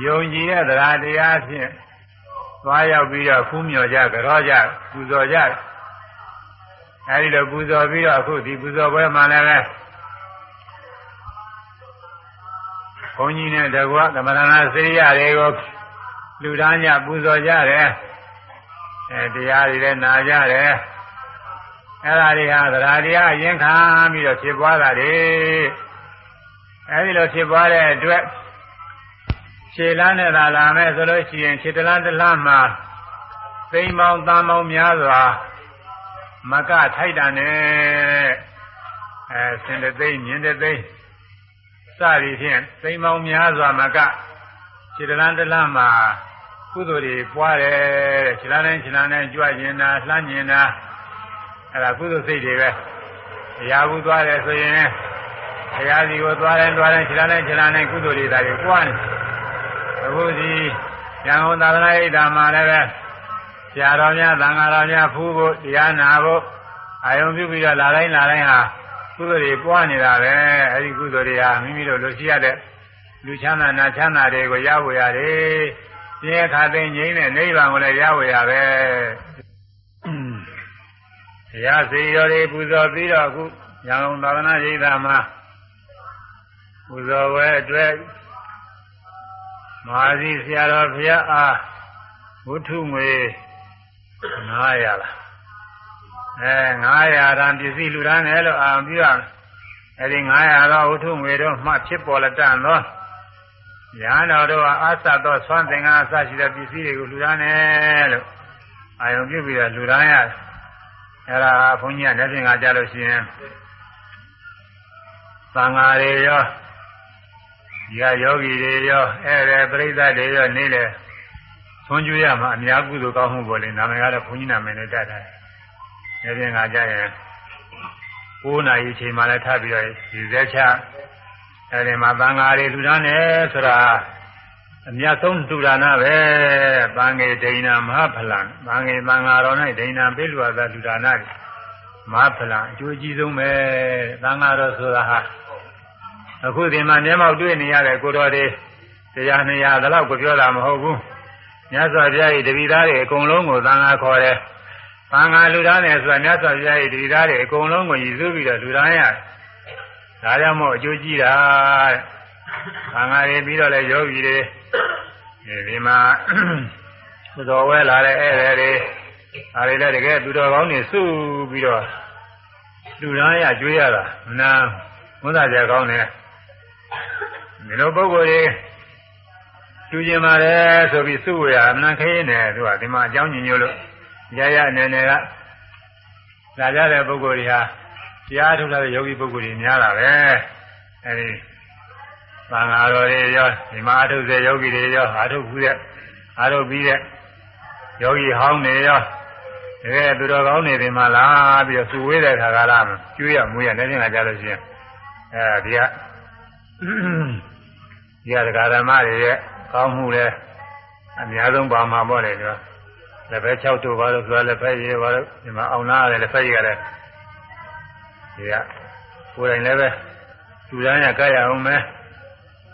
A: ယုံကြည်တဲ့တရားတရားဖြင့်သွားရောက်ပြီးတော့ဖူးမြော်ကြကြောကြပူဇော်ကြအဲဒီလိုပူဇော်ပြီးတော့အခုဒီပူဇော်ပွဲမှာလည်းပဲဘုန်းကြီးနဲ့တကွသမဏနာစေရတွေကိုလူသားညပူဇော်ကြတယ်အဲတရားတွေလည်းနာကြတယ်အဲ့ဒါတွေဟာသရာတရားအရင်ခံပြီးတော့ဖြစ်ပွားတာတွေအဲဒီလိုဖြစ်ပွားတဲ့အတွက် ခြေလမ်းနဲ့သာလာမယ်ဆိုလို့ရှိရင်ခြေတလန်းတလန်းမှာသိမ်းပေါင်းသားပေါင်းများစွာမကထိုက်တာနဲ့အဲစင်တဲ့သိမြင်တဲ့သိစသည်ဖြင့်သိမ်းပေါင်းများစွာမကခြေတလန်းတလန်းမှာကုသိုလ်တွေပွားတယ်တဲ့ခြေလန်းတိုင်းခြေလန်းတိုင်းကြွကျင်တာလှမ်းကျင်တာအဲ့ဒါကုသိုလ်စိတ်တွေပဲတရားဘူးသွားတယ်ဆိုရင်တရားစီကိုသွားတိုင်းသွားတိုင်းခြေလန်းတိုင်းခြေလန်းတိုင်းကုသိုလ်တွေဒါတွေပွားနေ အခုဒီရန်ကုန်သာသနာ့ဣဒ္ဓမှာလည်းပဲဆရာတော်များသံဃာတော်များဖူးဖို့တရားနာဖို့အာယုံပြုပြီးတော့လာတိုင်းလာတိုင်းဟာကုသိုလ်တွေပွားနေတာပဲအဲဒီကုသိုလ်တွေဟာမိမိတို့လိုရှိရတဲ့လူချမ်းသာနာချမ်းသာတွေကိုရဖို့ရတယ်။ဒီအခါသိငြိမ်းတဲ့နိဗ္ဗာန်ကိုလည်းရဖို့ရပဲ။တရားစီရော်တွေပူဇော်ပြီးတော့အခုရန်ကုန်သာသနာ့ရိပ်သာမှာပူဇော်ဝဲအတွက် မဟာစီဆရာတော်ဘုရားအားဝုထုငွေ900လားအဲ900တန်ပစ္စည်းလူတန်းတယ်လို့အာပြုရမယ်အဲဒီ900တော့ဝုထုငွေတော့မှဖြစ်ပေါ်လက်တန်သောရဟန်းတော်တို့အာသသောဆွမ်းသင်္ကာအစရှိတဲ့ပစ္စည်းတွေကိုလူတန်းတယ်လို့အာယုံပြုပြီးတော့လူတန်းရတယ်အဲဒါဘုန်းကြီးကလက်ဖြင့်ကကြလို့ရှိရင်သံဃာတွေရော ဒီကယောဂီတွေရောအဲ့ဒါပြိဿတွေရောနေလေသွန်ကျွေးရမှာအများကုသိုလ်ကောင်းမှုပေါ်လေနာမည်ကတော့ဘုန်းကြီးနာမည်နဲ့တတ်တယ်။ဒါပြင်ကကြရင်9နာရီချိန်မှလည်းထပ်ပြီးတော့ဒီဇက်ချအဲ့ဒီမှာသံဃာတွေလူသားနေဆိုတာအမြတ်ဆုံးတူဒါနပဲ။သံဃေဒိဏမဟာဖလံသံဃေသံဃာတော်၌ဒိဏပေးလူသာလူဒါနတွေမဖလံအကျိုးကြီးဆုံးပဲသံဃာတော်ဆိုတာဟာ အခုဒီမှာမျက်မှောက်တွေ့နေရတဲ့ကိုတော်တွေတရားနှစ်ရာဒါတော့ကိုပြောတာမဟုတ်ဘူးမြတ်စွာဘုရားရဲ့တပိသားတွေအကုန်လုံးကိုသံဃာခေါ်တယ်သံဃာလူသားနဲ့ဆိုတာမြတ်စွာဘုရားရဲ့တပိသားတွေအကုန်လုံးကိုရည်စူးပြီးတော့လူသားရတယ်ဒါကြောင့်မို့အကျိုးကြီးတာတဲ့သံဃာတွေပြီးတော့လဲယောဂီတွေဒီမှာသောဝဲလာတဲ့ဧည့်သည်တွေအားတွေလည်းတကယ်သူတော်ကောင်းတွေစုပြီးတော့လူသားရကျွေးရတာမနာဝန်းသာကြကောင်းတယ် ဒီလိုပုဂ္ဂိုလ်တွေကျူကျင်ပါတယ်ဆိုပြီးစုဝေရအမှန်ခင်းနေသူကဒီမှာအကြောင်းညင်ညို့လို့ရရအနေနဲ့ကလာကြတဲ့ပုဂ္ဂိုလ်တွေဟာတရားထုတ်တဲ့ယောဂီပုဂ္ဂိုလ်တွေများတာပဲအဲဒီသံဃာတော်တွေရောဒီမှာအထုတ်တဲ့ယောဂီတွေရောအာထုတ်ဘူးတဲ့အာထုတ်ပြီးတဲ့ယောဂီဟောင်းတွေရောတကယ်သူတော်ကောင်းတွေဒီမှာလာပြီးတော့စုဝေးတဲ့ခါကလာကျွေးရမွေးရနေနေကြလို့ရှိရင်အဲဒီက ဒီကဒကာဓမ္မတွေရဲ့ကောင်းမှုလဲအများဆုံးပါမှာပေါ့လေကွာလက်ဖက်6တို့ပါလို့ဆိုလက်ဖက်ရေးပါလို့ဒီမှာအောင်လာရတယ်လက်ဖက်ရေးရတယ်ဒီကကိုယ်တိုင်လည်းပဲသူတန်းရကြရအောင်မယ်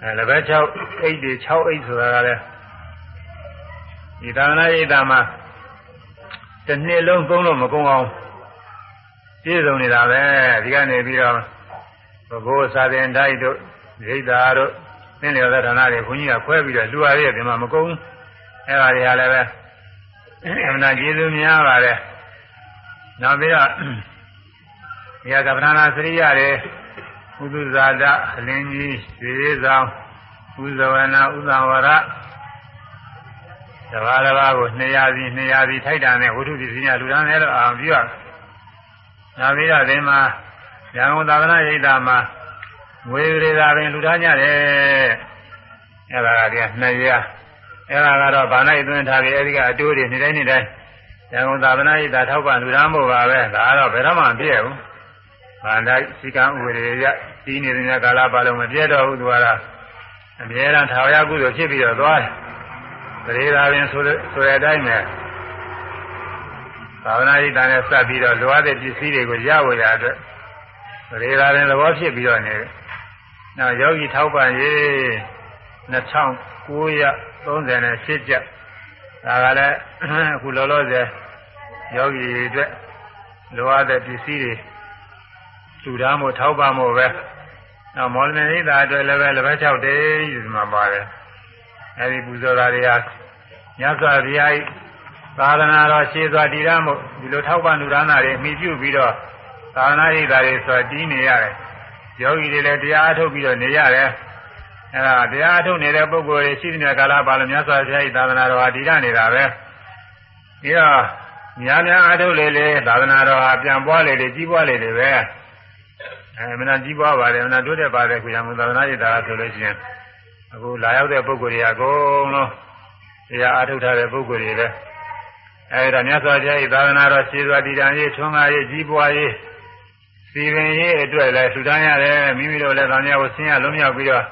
A: အဲလက်ဖက်6အိတ်တွေ6အိတ်ဆိုတာကလည်းဒီသာသနာ့ဣဒ္ဓမှာတစ်နှစ်လုံးသုံးလို့မကုန်အောင်ပြည့်စုံနေတာပဲဒီကနေပြီးတော့ဘိုးစာတင်တိုက်တို့ဒိဋ္ဌာတို့ သင်္လျောသဌာနတွေခွန်ကြီးကခွဲပြီးတော့လူရရဲ့ဒီမှာမကုန်အဲ့ဒါတွေကလည်းပဲအမှန်ကျေးဇူးများပါတယ်နောက်ပြီးတော့ဒီကပဏာနာစရိယတွေဥဒုဇာတအလင်းကြီးရွှေဆောင်ဥဇဝနာဥဇံဝရတဘာတဘာကို200စီ200စီထိုက်တာနဲ့ဝိထုပစ္စည်းများလူတန်းနဲ့တော့အောင်ပြီးတော့နောက်ပြီးတော့ဒီမှာရန်ကုန်သာသနာ့ရိပ်သာမှာ ငွေတွေသာပင်လူထားကြတယ်အဲ့ဒါကတည်းကနှစ်ရအဲ့ဒါကတော့ဗာနိုင်သွင်းထားပြီးအဲ့ဒီကအတိုးတွေနေ့တိုင်းနေ့တိုင်းရန်ကုန်သာသနာ့ရိပ်သာထောက်ပံ့လူထားမှုပါပဲဒါကတော့ဘယ်တော့မှမပြည့်ဘူးဗာနိုင်စီကံဥပဒေရကြီးနေတဲ့ကာလပါလုံးမပြည့်တော့ဘူးသူကအမြဲတမ်းထာဝရကုသိုလ်ဖြစ်ပြီးတော့သွားတယ်ပရိသာပင်ဆိုဆိုတဲ့အတိုင်းပဲသာဝနာ့ရိပ်သာနဲ့စပ်ပြီးတော့လိုအပ်တဲ့ပစ္စည်းတွေကိုရဝရအတွက်ပရိသာပင်သဘောဖြစ်ပြီးတော့နေတယ် နောက်ယောဂီထောက်ပံ့ရေး2938ကျပ်ဒါကလည်းအခုလောလောဆယ်ယောဂီအတွက်လိုအပ်တဲ့ပစ္စည်းတွေလူသားမို့ထောက်ပံ့မို့ပဲနောက်မော်လမြိုင်ဣဒ္ဓအတွက်လည်းပဲလက်ဘက်6တေးဒီမှာပါတယ်အဲဒီပူဇော်တာတွေဟာမြတ်စွာဘုရားသာသနာတော်ရှေးစွာတည်ရမို့ဒီလိုထောက်ပံ့လူဒါနာတွေမိပြုပြီးတော့သာသနာ့ဣဒ္ဓတွေဆိုတည်နေရတယ် ယောဂီတွေလည်းတရားအထုတ်ပြီးတော့နေရတယ်အဲဒါတရားအထုတ်နေတဲ့ပုဂ္ဂိုလ်တွေရှိတဲ့ကာလပါလို့မြတ်စွာဘုရားဤသာသနာတော်ဟာတည်ရနေတာပဲပြီးတော့များများအထုတ်လေလေသာသနာတော်ဟာပြန်ပွားလေလေကြီးပွားလေလေပဲအဲမနာကြီးပွားပါတယ်မနာတိုးတက်ပါတယ်ကိုရမသာသနာ့ဤသာဆိုလို့ရှိရင်အခုလာရောက်တဲ့ပုဂ္ဂိုလ်တွေအကုန်လုံးတရားအထုတ်ထားတဲ့ပုဂ္ဂိုလ်တွေပဲအဲဒါမြတ်စွာဘုရားဤသာသနာတော်ရှင်းစွာတည်တံ့ရေးထွန်းကားရေးကြီးပွားရေး စီရင်ရေးအတွက်လည်းထူထမ်းရတယ်မိမိတို့လည်းဗာမြကိုဆင်းရဲလုံးမြောက်ပြီးတော့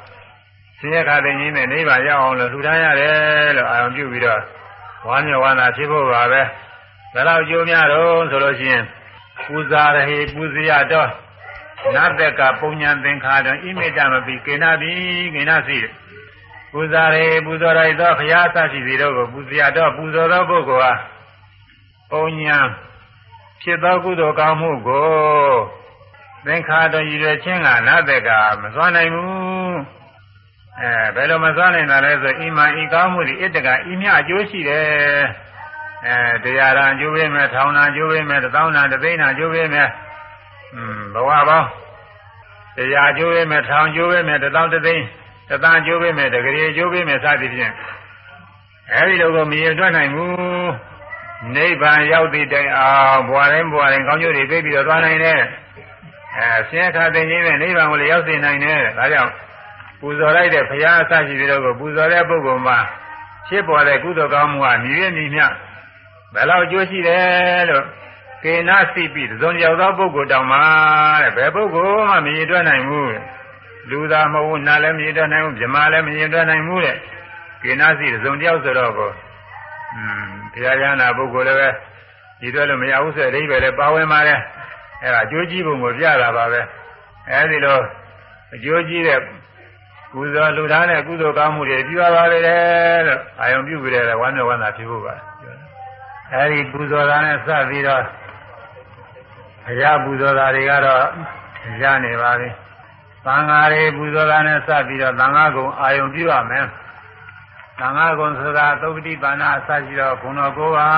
A: ဆင်းရဲခါတဲ့ကြီးနဲ့နိဗ္ဗာန်ရောက်အောင်လို့ထူထမ်းရတယ်လို့အာရုံပြုပြီးတော့ဝါမျက်ဝါနာဖြစ်ဖို့ပါပဲဘယ်တော့ကြိုးများတော့ဆိုလို့ရှိရင်ပူဇာရဟိပူဇေယတော်နတ်တကပုံညာသင်္ခါတော်ဣမိတမပိကေနာပိကေနာစီပူဇာရေပူဇော်ရသောဘုရားသရှိစီတို့ကိုပူဇော်တော်ပူဇော်သောပုဂ္ဂိုလ်ဟာပုံညာဖြစ်သောကုသိုလ်ကောင်းမှုကို သင်္ခါတော်ရည်ရွယ်ခြင်းကနတ်တဲ့ကမစွမ်းနိုင်ဘူးအဲဘယ်လိုမစွမ်းနိုင်တာလဲဆိုအိမန်ဤကောင်းမှုဒီအတ္တကဤမြအကျိုးရှိတယ်အဲတရားရန်အကျိုးပေးမယ်ထောင်နာအကျိုးပေးမယ်တသောင်းနာတသိန်းနာအကျိုးပေးမယ်อืมဘဝပေါင်းတရားအကျိုးပေးမယ်ထောင်အကျိုးပေးမယ်တသောင်းတသိန်းတသန်းအကျိုးပေးမယ်တကယ်အကျိုးပေးမယ်စသည်ဖြင့်အဲဒီလိုကိုမရတွက်နိုင်ဘူးနိဗ္ဗာန်ရောက်သည့်တိုင်အောင်ဘဝတိုင်းဘဝတိုင်းကောင်းကျိုးတွေပေးပြီးတော့သွားနိုင်တယ် အဲဆင်းရဲခါသိခြင်းနဲ့နိဗ္ဗာန်ကိုလည်းရောက်စေနိုင်တယ်ဒါကြောင့်ပူဇော်လိုက်တဲ့ဘုရားအစရှိတဲ့ကိုပူဇော်တဲ့ပုဂ္ဂိုလ်မှာဖြစ်ပေါ်တဲ့ကုသိုလ်ကောင်းမှုဟာမြည်ရမြည်မြဘယ်လောက်အကျိုးရှိတယ်လို့ကေနာစီပိသုံးရောက်သောပုဂ္ဂိုလ်တောင်မှတဲ့ဘယ်ပုဂ္ဂိုလ်မှမရည်တွက်နိုင်ဘူးလူသားမဟုတ်ဘူးနားလည်းမရည်တွက်နိုင်ဘူးဗြမာလည်းမရည်တွက်နိုင်ဘူးတဲ့ကေနာစီသုံးတယောက်ဆိုတော့ကိုอืมဘုရားရဟနာပုဂ္ဂိုလ်လည်းပဲရည်တွက်လို့မရဘူးဆိုတဲ့အဓိပ္ပာယ်လည်းပါဝင်ပါတယ် အဲ့ဒါအကျိုးကြီးပုံကိုပြတာပါပဲအဲဒီလိုအကျိုးကြီးတဲ့ကုသိုလ်လူသားနဲ့ကုသိုလ်ကောင်းမှုတွေပြုရပါလေလို့အာယုံပြုပြီးတဲ့ဝမ်းမြောက်ဝမ်းသာဖြစ်ဖို့ပါအဲဒီပူဇော်တာနဲ့စပြီးတော့ဘုရားပူဇော်တာတွေကတော့ရနေပါပြီသံဃာတွေပူဇော်တာနဲ့စပြီးတော့သံဃာကုံအာယုံပြုရမယ်သံဃာကုံဆိုတာသုပတိပါဏအစရှိတော့ဘုံတော်ကိုပါ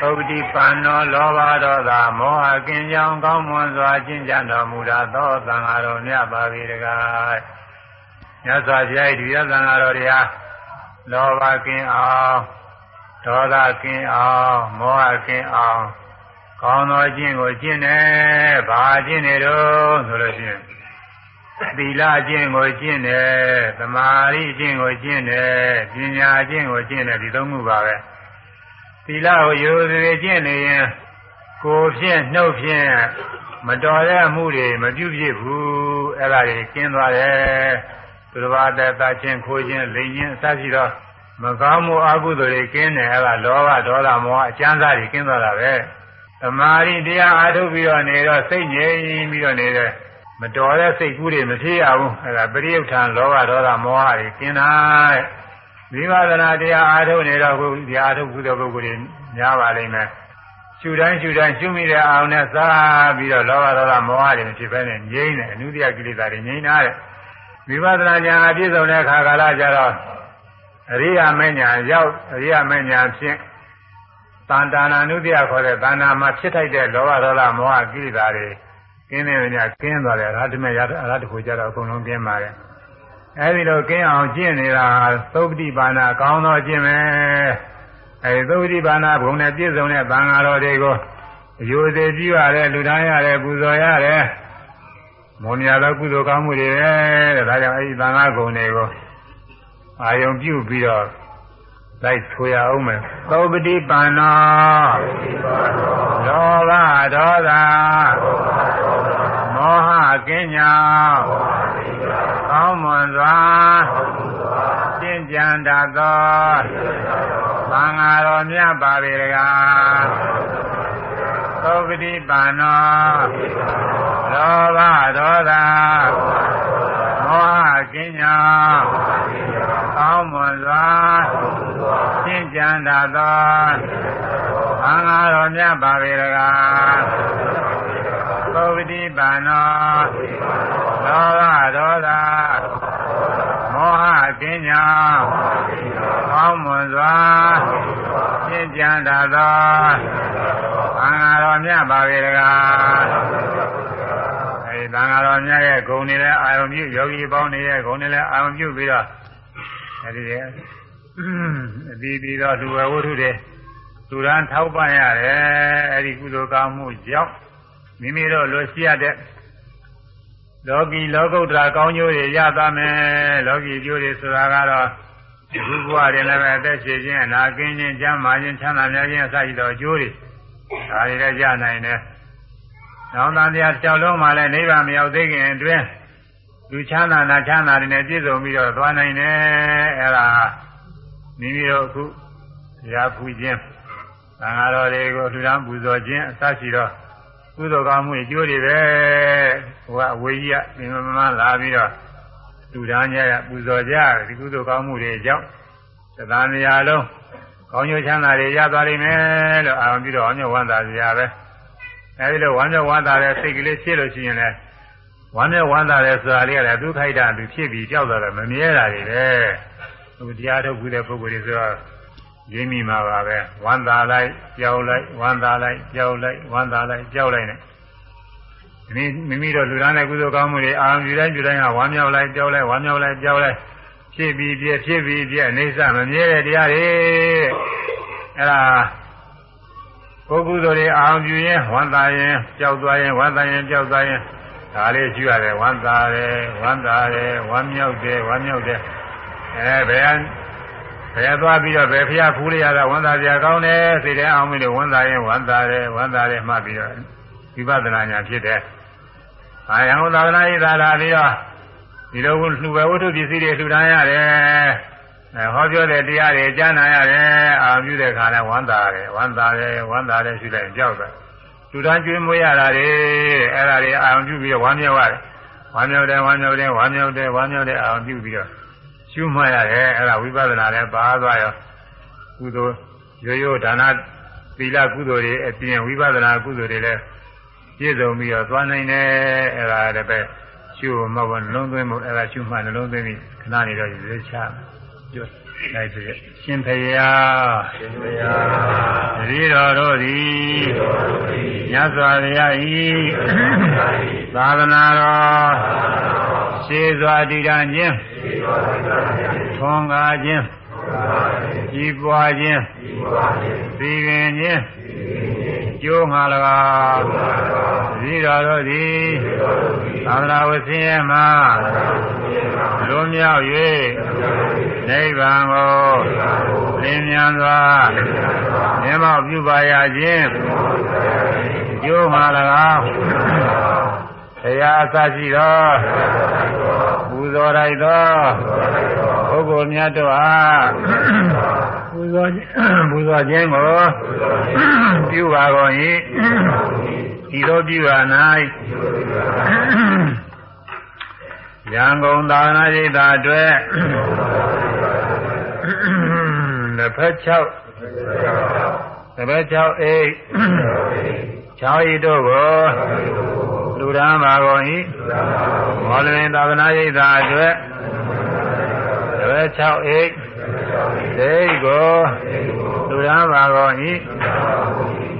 A: သုပတိပန္နောလောဘဒေါသမောဟကင်းကြောင်းကောင်းမွန်စွာကျင့်ကြံတော်မူတာသောသံဃာတော်မြတ်ပါပြီတကားမြတ်စွာဘုရားဤဒီရသံဃာတော်တရားလောဘကင်းအောင်ဒေါသကင်းအောင်မောဟကင်းအောင်ကောင်းသောကျင့်ကိုကျင့်တယ်ဘာကျင့်နေတော့ဆိုလို့ရှိရင်သီလကျင့်ကိုကျင့်တယ်သမာဓိကျင့်ကိုကျင့်တယ်ပညာကျင့်ကိုကျင့်တယ်ဒီသုံးခုပါပဲ သီလကိုရိုသေကျင့်နေရင်ကိုယ်ဖြင့်နှုတ်ဖြင့်မတော်တဲ့အမှုတွေမပြုဖြစ်ဘူးအဲ့ဒါတွေကျင်းသွားတယ်သူတစ်ပါးသက်သာချင်းခိုးခြင်းလိန်ခြင်းအစရှိသောမကောင်းမှုအကုသိုလ်တွေကင်းတယ်အဲ့ဒါလောဘဒေါသမောဟအကျမ်းစာတွေကင်းသွားတာပဲသမာဓိတရားအားထုတ်ပြီးတော့နေတော့စိတ်ငြိမ်ပြီးတော့နေတဲ့မတော်တဲ့စိတ်ကူးတွေမဖြစ်ရဘူးအဲ့ဒါပရိယုဌာန်လောဘဒေါသမောဟတွေကင်းတာတဲ့ ဝိပဿနာတရားအားထုတ်နေတော့ခုဒီအားထုတ်ခုတဲ့ပုဂ္ဂိုလ်တွေများပါလိမ့်မယ်ရှုတိုင်းရှုတိုင်းရှုမိတဲ့အာရုံနဲ့စားပြီးတော့လောဘဒေါသမောဟတွေမဖြစ်ဘဲနဲ့ငြိမ့်တယ်အနုတ္တိယကိလေသာတွေငြိမ့်တာတဲ့ဝိပဿနာဉာဏ်အပြည့်စုံတဲ့အခါကာလကျတော့အရိယာမဉ္ဇဏ်ရောက်အရိယာမဉ္ဇဏ်ဖြင့်တန်တာနာနုတ္တိယခေါ်တဲ့တဏ္ဍာမှာဖြစ်ထိုက်တဲ့လောဘဒေါသမောဟကိလေသာတွေကင်းနေကြကင်းသွားတယ်အရဟတမေရအရဟတကိုကြတော့အကုန်လုံးကင်းပါတယ် အဲဒီလိုကင်းအောင်ကျင့်နေတာသုပတိပါဏကောင်းသောကျင့်ပဲအဲဒီသုပတိပါဏဘုံနဲ့ပြည့်စုံတဲ့သံဃာတော်တွေကိုအယုသေးပြုရတယ်လူတိုင်းရတယ်ပူဇော်ရတယ်မောမြတ်သောကုသိုလ်ကောင်းမှုတွေပဲတဲ့ဒါကြောင့်အဲဒီသံဃာဂုဏ်တွေကိုအာယုံပြုပြီးတော့လိုက်ဆိုရအောင်မယ်သုပတိပါဏလောဘဒေါသမောဟကင်းညာ ကောင်းမွန်စွာကျင့်ကြံတတ်သောသံဃာတော်မြတ်ပါပေတကားသုပတိပါဏလောဘဒေါသမောဟကင်းညာကောင်းမွန်စွာကျင့်ကြံတတ်သောသံဃာတော်မြတ်ပါပေတကားသုပတိပါဏ လောဘဒေါသမောဟကင်းညာကောင်းမွန်စွာကျင့်ကြံတတ်သောသံဃာတော်မြတ်ပါပေတကားအဲဒီသံဃာတော်မြတ်ရဲ့ဂုဏ်တွေလည်းအာရုံပြုယောဂီပေါင်းတွေရဲ့ဂုဏ်တွေလည်းအာရုံပြုပြီးတော့အဲဒီရဲ့အပြီးပြီးတော့လူဝဝတ္ထုတွေသူရန်ထောက်ပံ့ရတယ်အဲဒီကုသိုလ်ကောင်းမှုကြောင့်မိမိတို့လိုရှိရတဲ့ လောကီလောကုတ္တရာကောင်းကျိုးတွေရသမယ်လောကီကျိုးတွေဆိုတာကတော့ဒီဘဝတွေလည်းပဲအသက်ရှင်ခြင်းအနာကင်းခြင်းကျမ်းမာခြင်းချမ်းသာများခြင်းအစရှိသောအကျိုးတွေဒါတွေလည်းရနိုင်တယ်။နောင်တန်တရားကြောက်လုံးမှလည်းနိဗ္ဗာန်မရောက်သေးခင်အတွင်းလူချမ်းသာနာချမ်းသာတွေနဲ့ပြည့်စုံပြီးတော့သွားနိုင်တယ်အဲ့ဒါမိမိတို့အခုရာဖူးခြင်းသံဃာတော်တွေကိုထူထမ်းပူဇော်ခြင်းအစရှိတော့ ကုသိုလ်ကောင်းမှုအကျိုးတွေပဲဟိုကအဝေးကြီးကမြင်မမလာပြီးတော့လူသားများရပူဇော်ကြတယ်ဒီကုသိုလ်ကောင်းမှုတွေကြောင့်သဒ္ဒါနေရာလုံးကောင်းကျိုးချမ်းသာတွေရသွားနိုင်မယ်လို့အာရုံပြုတော့အမြဲဝမ်းသာစရာပဲအဲဒီလိုဝမ်းမြောက်ဝမ်းသာတဲ့စိတ်ကလေးဖြစ်လို့ရှိရင်လည်းဝမ်းမြောက်ဝမ်းသာတဲ့ဆိုတာလေးကလည်းဒုက္ခိတသူဖြစ်ပြီးကြောက်တော့လည်းမမြဲတာတွေပဲသူတရားထုတ်ပြီးတဲ့ပုဂ္ဂိုလ်တွေဆိုတော့ ရင်းမိမှာပါပဲဝမ်းသာလိုက်ကြောက်လိုက်ဝမ်းသာလိုက်ကြောက်လိုက်ဝမ်းသာလိုက်ကြောက်လိုက်နဲ့ဒီမိမိတို့လူသားတဲ့ကုသိုလ်ကောင်းမှုတွေအာရုံယူတိုင်းယူတိုင်းဟာဝမ်းမြောက်လိုက်ကြောက်လိုက်ဝမ်းမြောက်လိုက်ကြောက်လိုက်ဖြစ်ပြီးပြည့်ဖြစ်ပြီးပြည့်အိဋ္ဌမမြဲတဲ့တရားတွေအဲ့ဒါပုဂ္ဂိုလ်တွေအာရုံယူရင်ဝမ်းသာရင်ကြောက်သွားရင်ဝမ်းသာရင်ကြောက်သွားရင်ဒါလေးရှိရတယ်ဝမ်းသာတယ်ဝမ်းသာတယ်ဝမ်းမြောက်တယ်ဝမ်းမြောက်တယ်အဲဘယ် ဘယ်သွားပြီးတော့ဘယ်ဖျားဖူးလိုက်ရတာဝမ်းသာစရာကောင်းတယ်စိတ်ထဲအောင်ပြီးတော့ဝမ်းသာရင်ဝမ်းသာတယ်ဝမ်းသာတယ်မှတ်ပြီးတော့ဝိပဿနာညာဖြစ်တယ်။အာယံသာသနာ့ဤသာလာပြီးတော့ဒီလိုလှူပဲဝတ္ထုပစ္စည်းတွေလှူဒါန်းရတယ်။အဲဟောပြောတဲ့တရားတွေကြားနာရတယ်။အာပြုတဲ့ခါလဲဝမ်းသာတယ်ဝမ်းသာတယ်ဝမ်းသာတယ်ရှိလိုက်ကြောက်တယ်။လူသားကျွေးမွေးရတာတွေအဲ့ဒါတွေအာရုံပြုပြီးတော့ဝမ်းမြောက်ရတယ်ဝမ်းမြောက်တယ်ဝမ်းမြောက်တယ်ဝမ်းမြောက်တယ်ဝမ်းမြောက်တယ်အာရုံပြုပြီးတော့ ရှုမှတ်ရတယ်အဲ့ဒါဝိပဿနာလည်းပါသွားရောကုသိုလ်ရိုးရိုးဒါနသီလကုသိုလ်တွေအပြင်ဝိပဿနာကုသိုလ်တွေလည်းပြည့်စုံပြီးတော့သွားနိုင်တယ်အဲ့ဒါလည်းပဲရှုမှတ်ဖို့နှလုံးသွင်းဖို့အဲ့ဒါရှုမှတ်နှလုံးသွင်းပြီးခဏနေတော့ရွေးချပြောလို က်ပြီရှင်ဖရာရှင်ဖရာတတိတော်တို့သည်မြတ်စွာဘုရားဤသာသနာတော်ရှေးစွာတည်တံ့ခြင်းထွန်ကားခြင်းကြီးပွားခြင်းသိရင်ခြင်းကျိုးငါ၎င်းတတိတော်တို့သည်သာသနာဝဆင်းရဲမှာလွန်မြောက်၍ နိဗ္ဗာန်ကိုလင်းမြန်စွာမြတ်မောပြုပါရခြင်းကျိုးမှာ၎င်းတရားအစရှိသောပူဇော်လိုက်သောပုဂ္ဂိုလ်များတို့အားပူဇော်ပူဇော်ခြင်းကိုပြုပါကုန်၏ဤသို့ပြုရ၌ ရန်ကုန်သာသနာ့ရေးသာအတွက်တစ်ဖက်6တစ်ဖက်6အိတ်6ဤတို့ကိုလူရန်ပါကုန်၏မောလရင်သာသနာ့ရေးသာအတွက်တစ်ဖက်6အိတ်ဒိတ်ကိုလူရန်ပါကုန်၏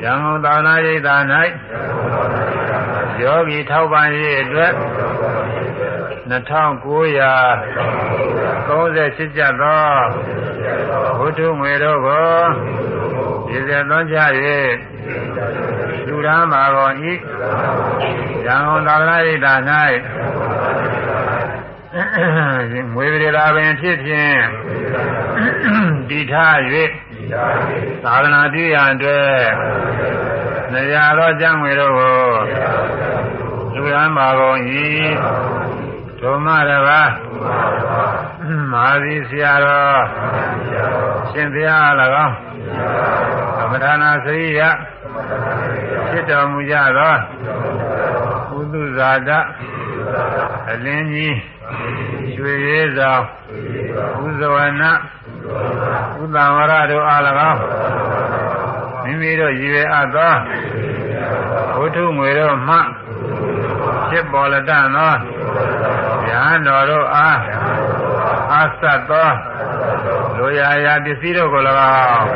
A: ရန်ကုန်သာသနာ့ရေးသာ၌ယောဂီထောက်ပံ့ရေးအတွက် 2938ကျပ်သောဘုထုငွေတို့ကိုဒီစေသွန်းချ၍လူရန်ပါကုန်၏ရန်ကုန်သာသနာ့ရေးသာ၌ငွေပြေလာပင်ဖြစ်ဖြင့်တည်ထား၍သာသနာပြုရန်အတွက်နေရာသောကျမ်းငွေတို့ကိုလူရန်ပါကုန်၏ ဒုမရပါမာသီဆရာတော်ရှင်ဘုရား၎င်းသမထနာစရိယဖြစ်တော်မူကြသောဥဒုဇာတအလင်းကြီးရွှေရေးဆောင်ဥဇဝနဥဒံဝရတို့အား၎င်းမိမိတို့ရည်ရွယ်အပ်သောဘုထုငွေတို့မှဖြစ်ပေါ်လ က်တန်သောဉာဏ်တော်တို့အားအဆက်သောလူရာရာပစ္စည်းတို့ကို၎င်း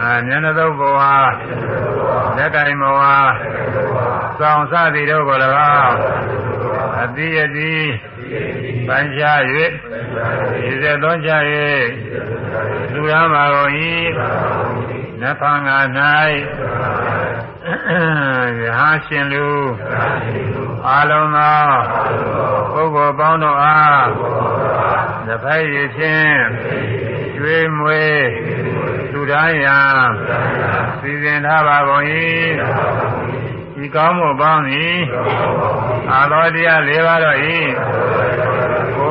A: အာဉာဏ်သုတ်ဘဝလက်တိုင်ဘဝစောင့်စသည်တို့ကို၎င်းအတိအတိပန်းချ၍ ဒီစေသွန်းချ၍လူရမ်းပါကုန်၏နတ်ဖန်ငါ၌ယဟရှင်လူအာလုံးသောပုဂ္ဂိုလ်ပေါင်းတို့အားတစ်ဖက်ရခြင်းကျွေးမွေးလူတိုင်းရာစီစဉ်ထားပါကုန်၏ဒီကောင်းမှုပေါင်းသည်အာတော်တရား၄ပါးတော့၏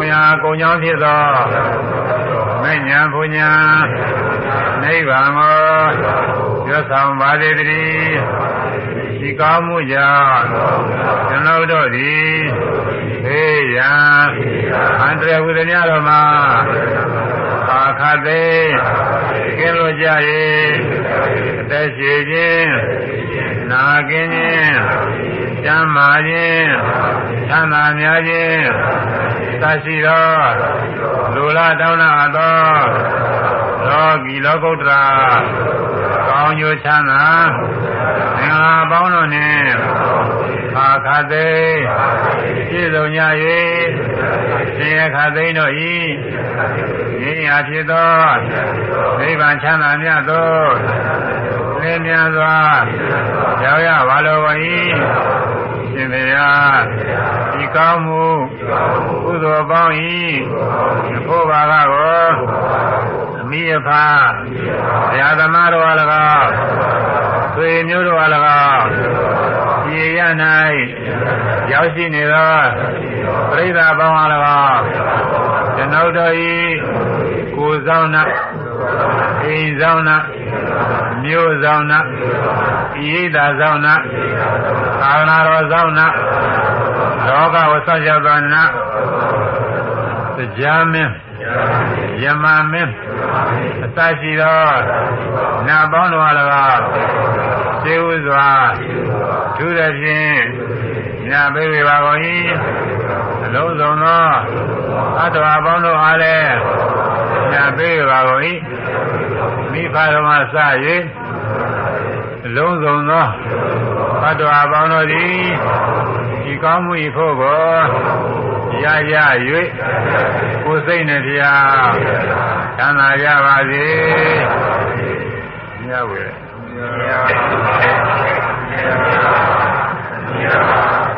A: ကိုညာကိုညောင်းဖြစ်သောမညာဘုညာနိဗ္ဗာန်ကိုရွတ်ဆောင်ပါစေတည်းဒီကောင်းမှုကြောင့်ကျွန်တော်တို့သည်သေရန်အန္တရာယ်ဝိဒညတော်မှာအာခသေးကင်းလို့ကြ၏အသက်ရှိခြင်းနာကင်းခြင်း ကျမ်းမာခြင်းချမ်းသာများခြင်းသရှိသောလူလာတောင်းနာသောလောကီလောကုတ္တရာကောင်းကျိုးချမ်းသာသင်္ဃာပေါင်းတို့နှင့်အာခသိပြည့်စုံကြ၍ရှင်ရခသိတို့ဤဉာဏ်ရာဖြစ်သောနိဗ္ဗာန်ချမ်းသာမြတ်သောလင်းမြန်စွာရောက်ရပါလိုဝ၏ ရှင်ဘုရားဒီကောင်းမှုကုသိုလ်ပေါင်း၏ဖို့ပါကကိုအမိအဖာဘုရားသမားတော်၎င်းသွေမျိုးတော်၎င်းပြေရ၌ရောက်ရှိနေသောပရိသတ်ပေါင်းအား၎င်းကျွန်ုပ်တို့၏ကိုယ်ဆောင်နာအိမ်ဆောင်နာ မြို့ဆောင်နာဣိဒာဆောင်နာသာသနာတော်ဆောင်နာလောကဝဆောက်ရောက်သောနာတရားမင်းယမမင်းအစရှိသောနာပေါင်းတော်၎င်းသေဥစွာသူရဖြင့်ညပေးဝေပါကုန်၏အလုံးစုံသောအတ္တဝါပေါင်းတို့အားလည်းညပေးဝေပါကုန်၏ မိဖတော်မှစ၍အလုံးစုံသောအတ္တဝါပေါင်းတို့သည်ဒီကောင်းမှု၏ဖို့ကိုရရ၍ကိုယ်စိတ်နဲ့တရားချမ်းသာကြပါစေမြတ်ဝေမြတ်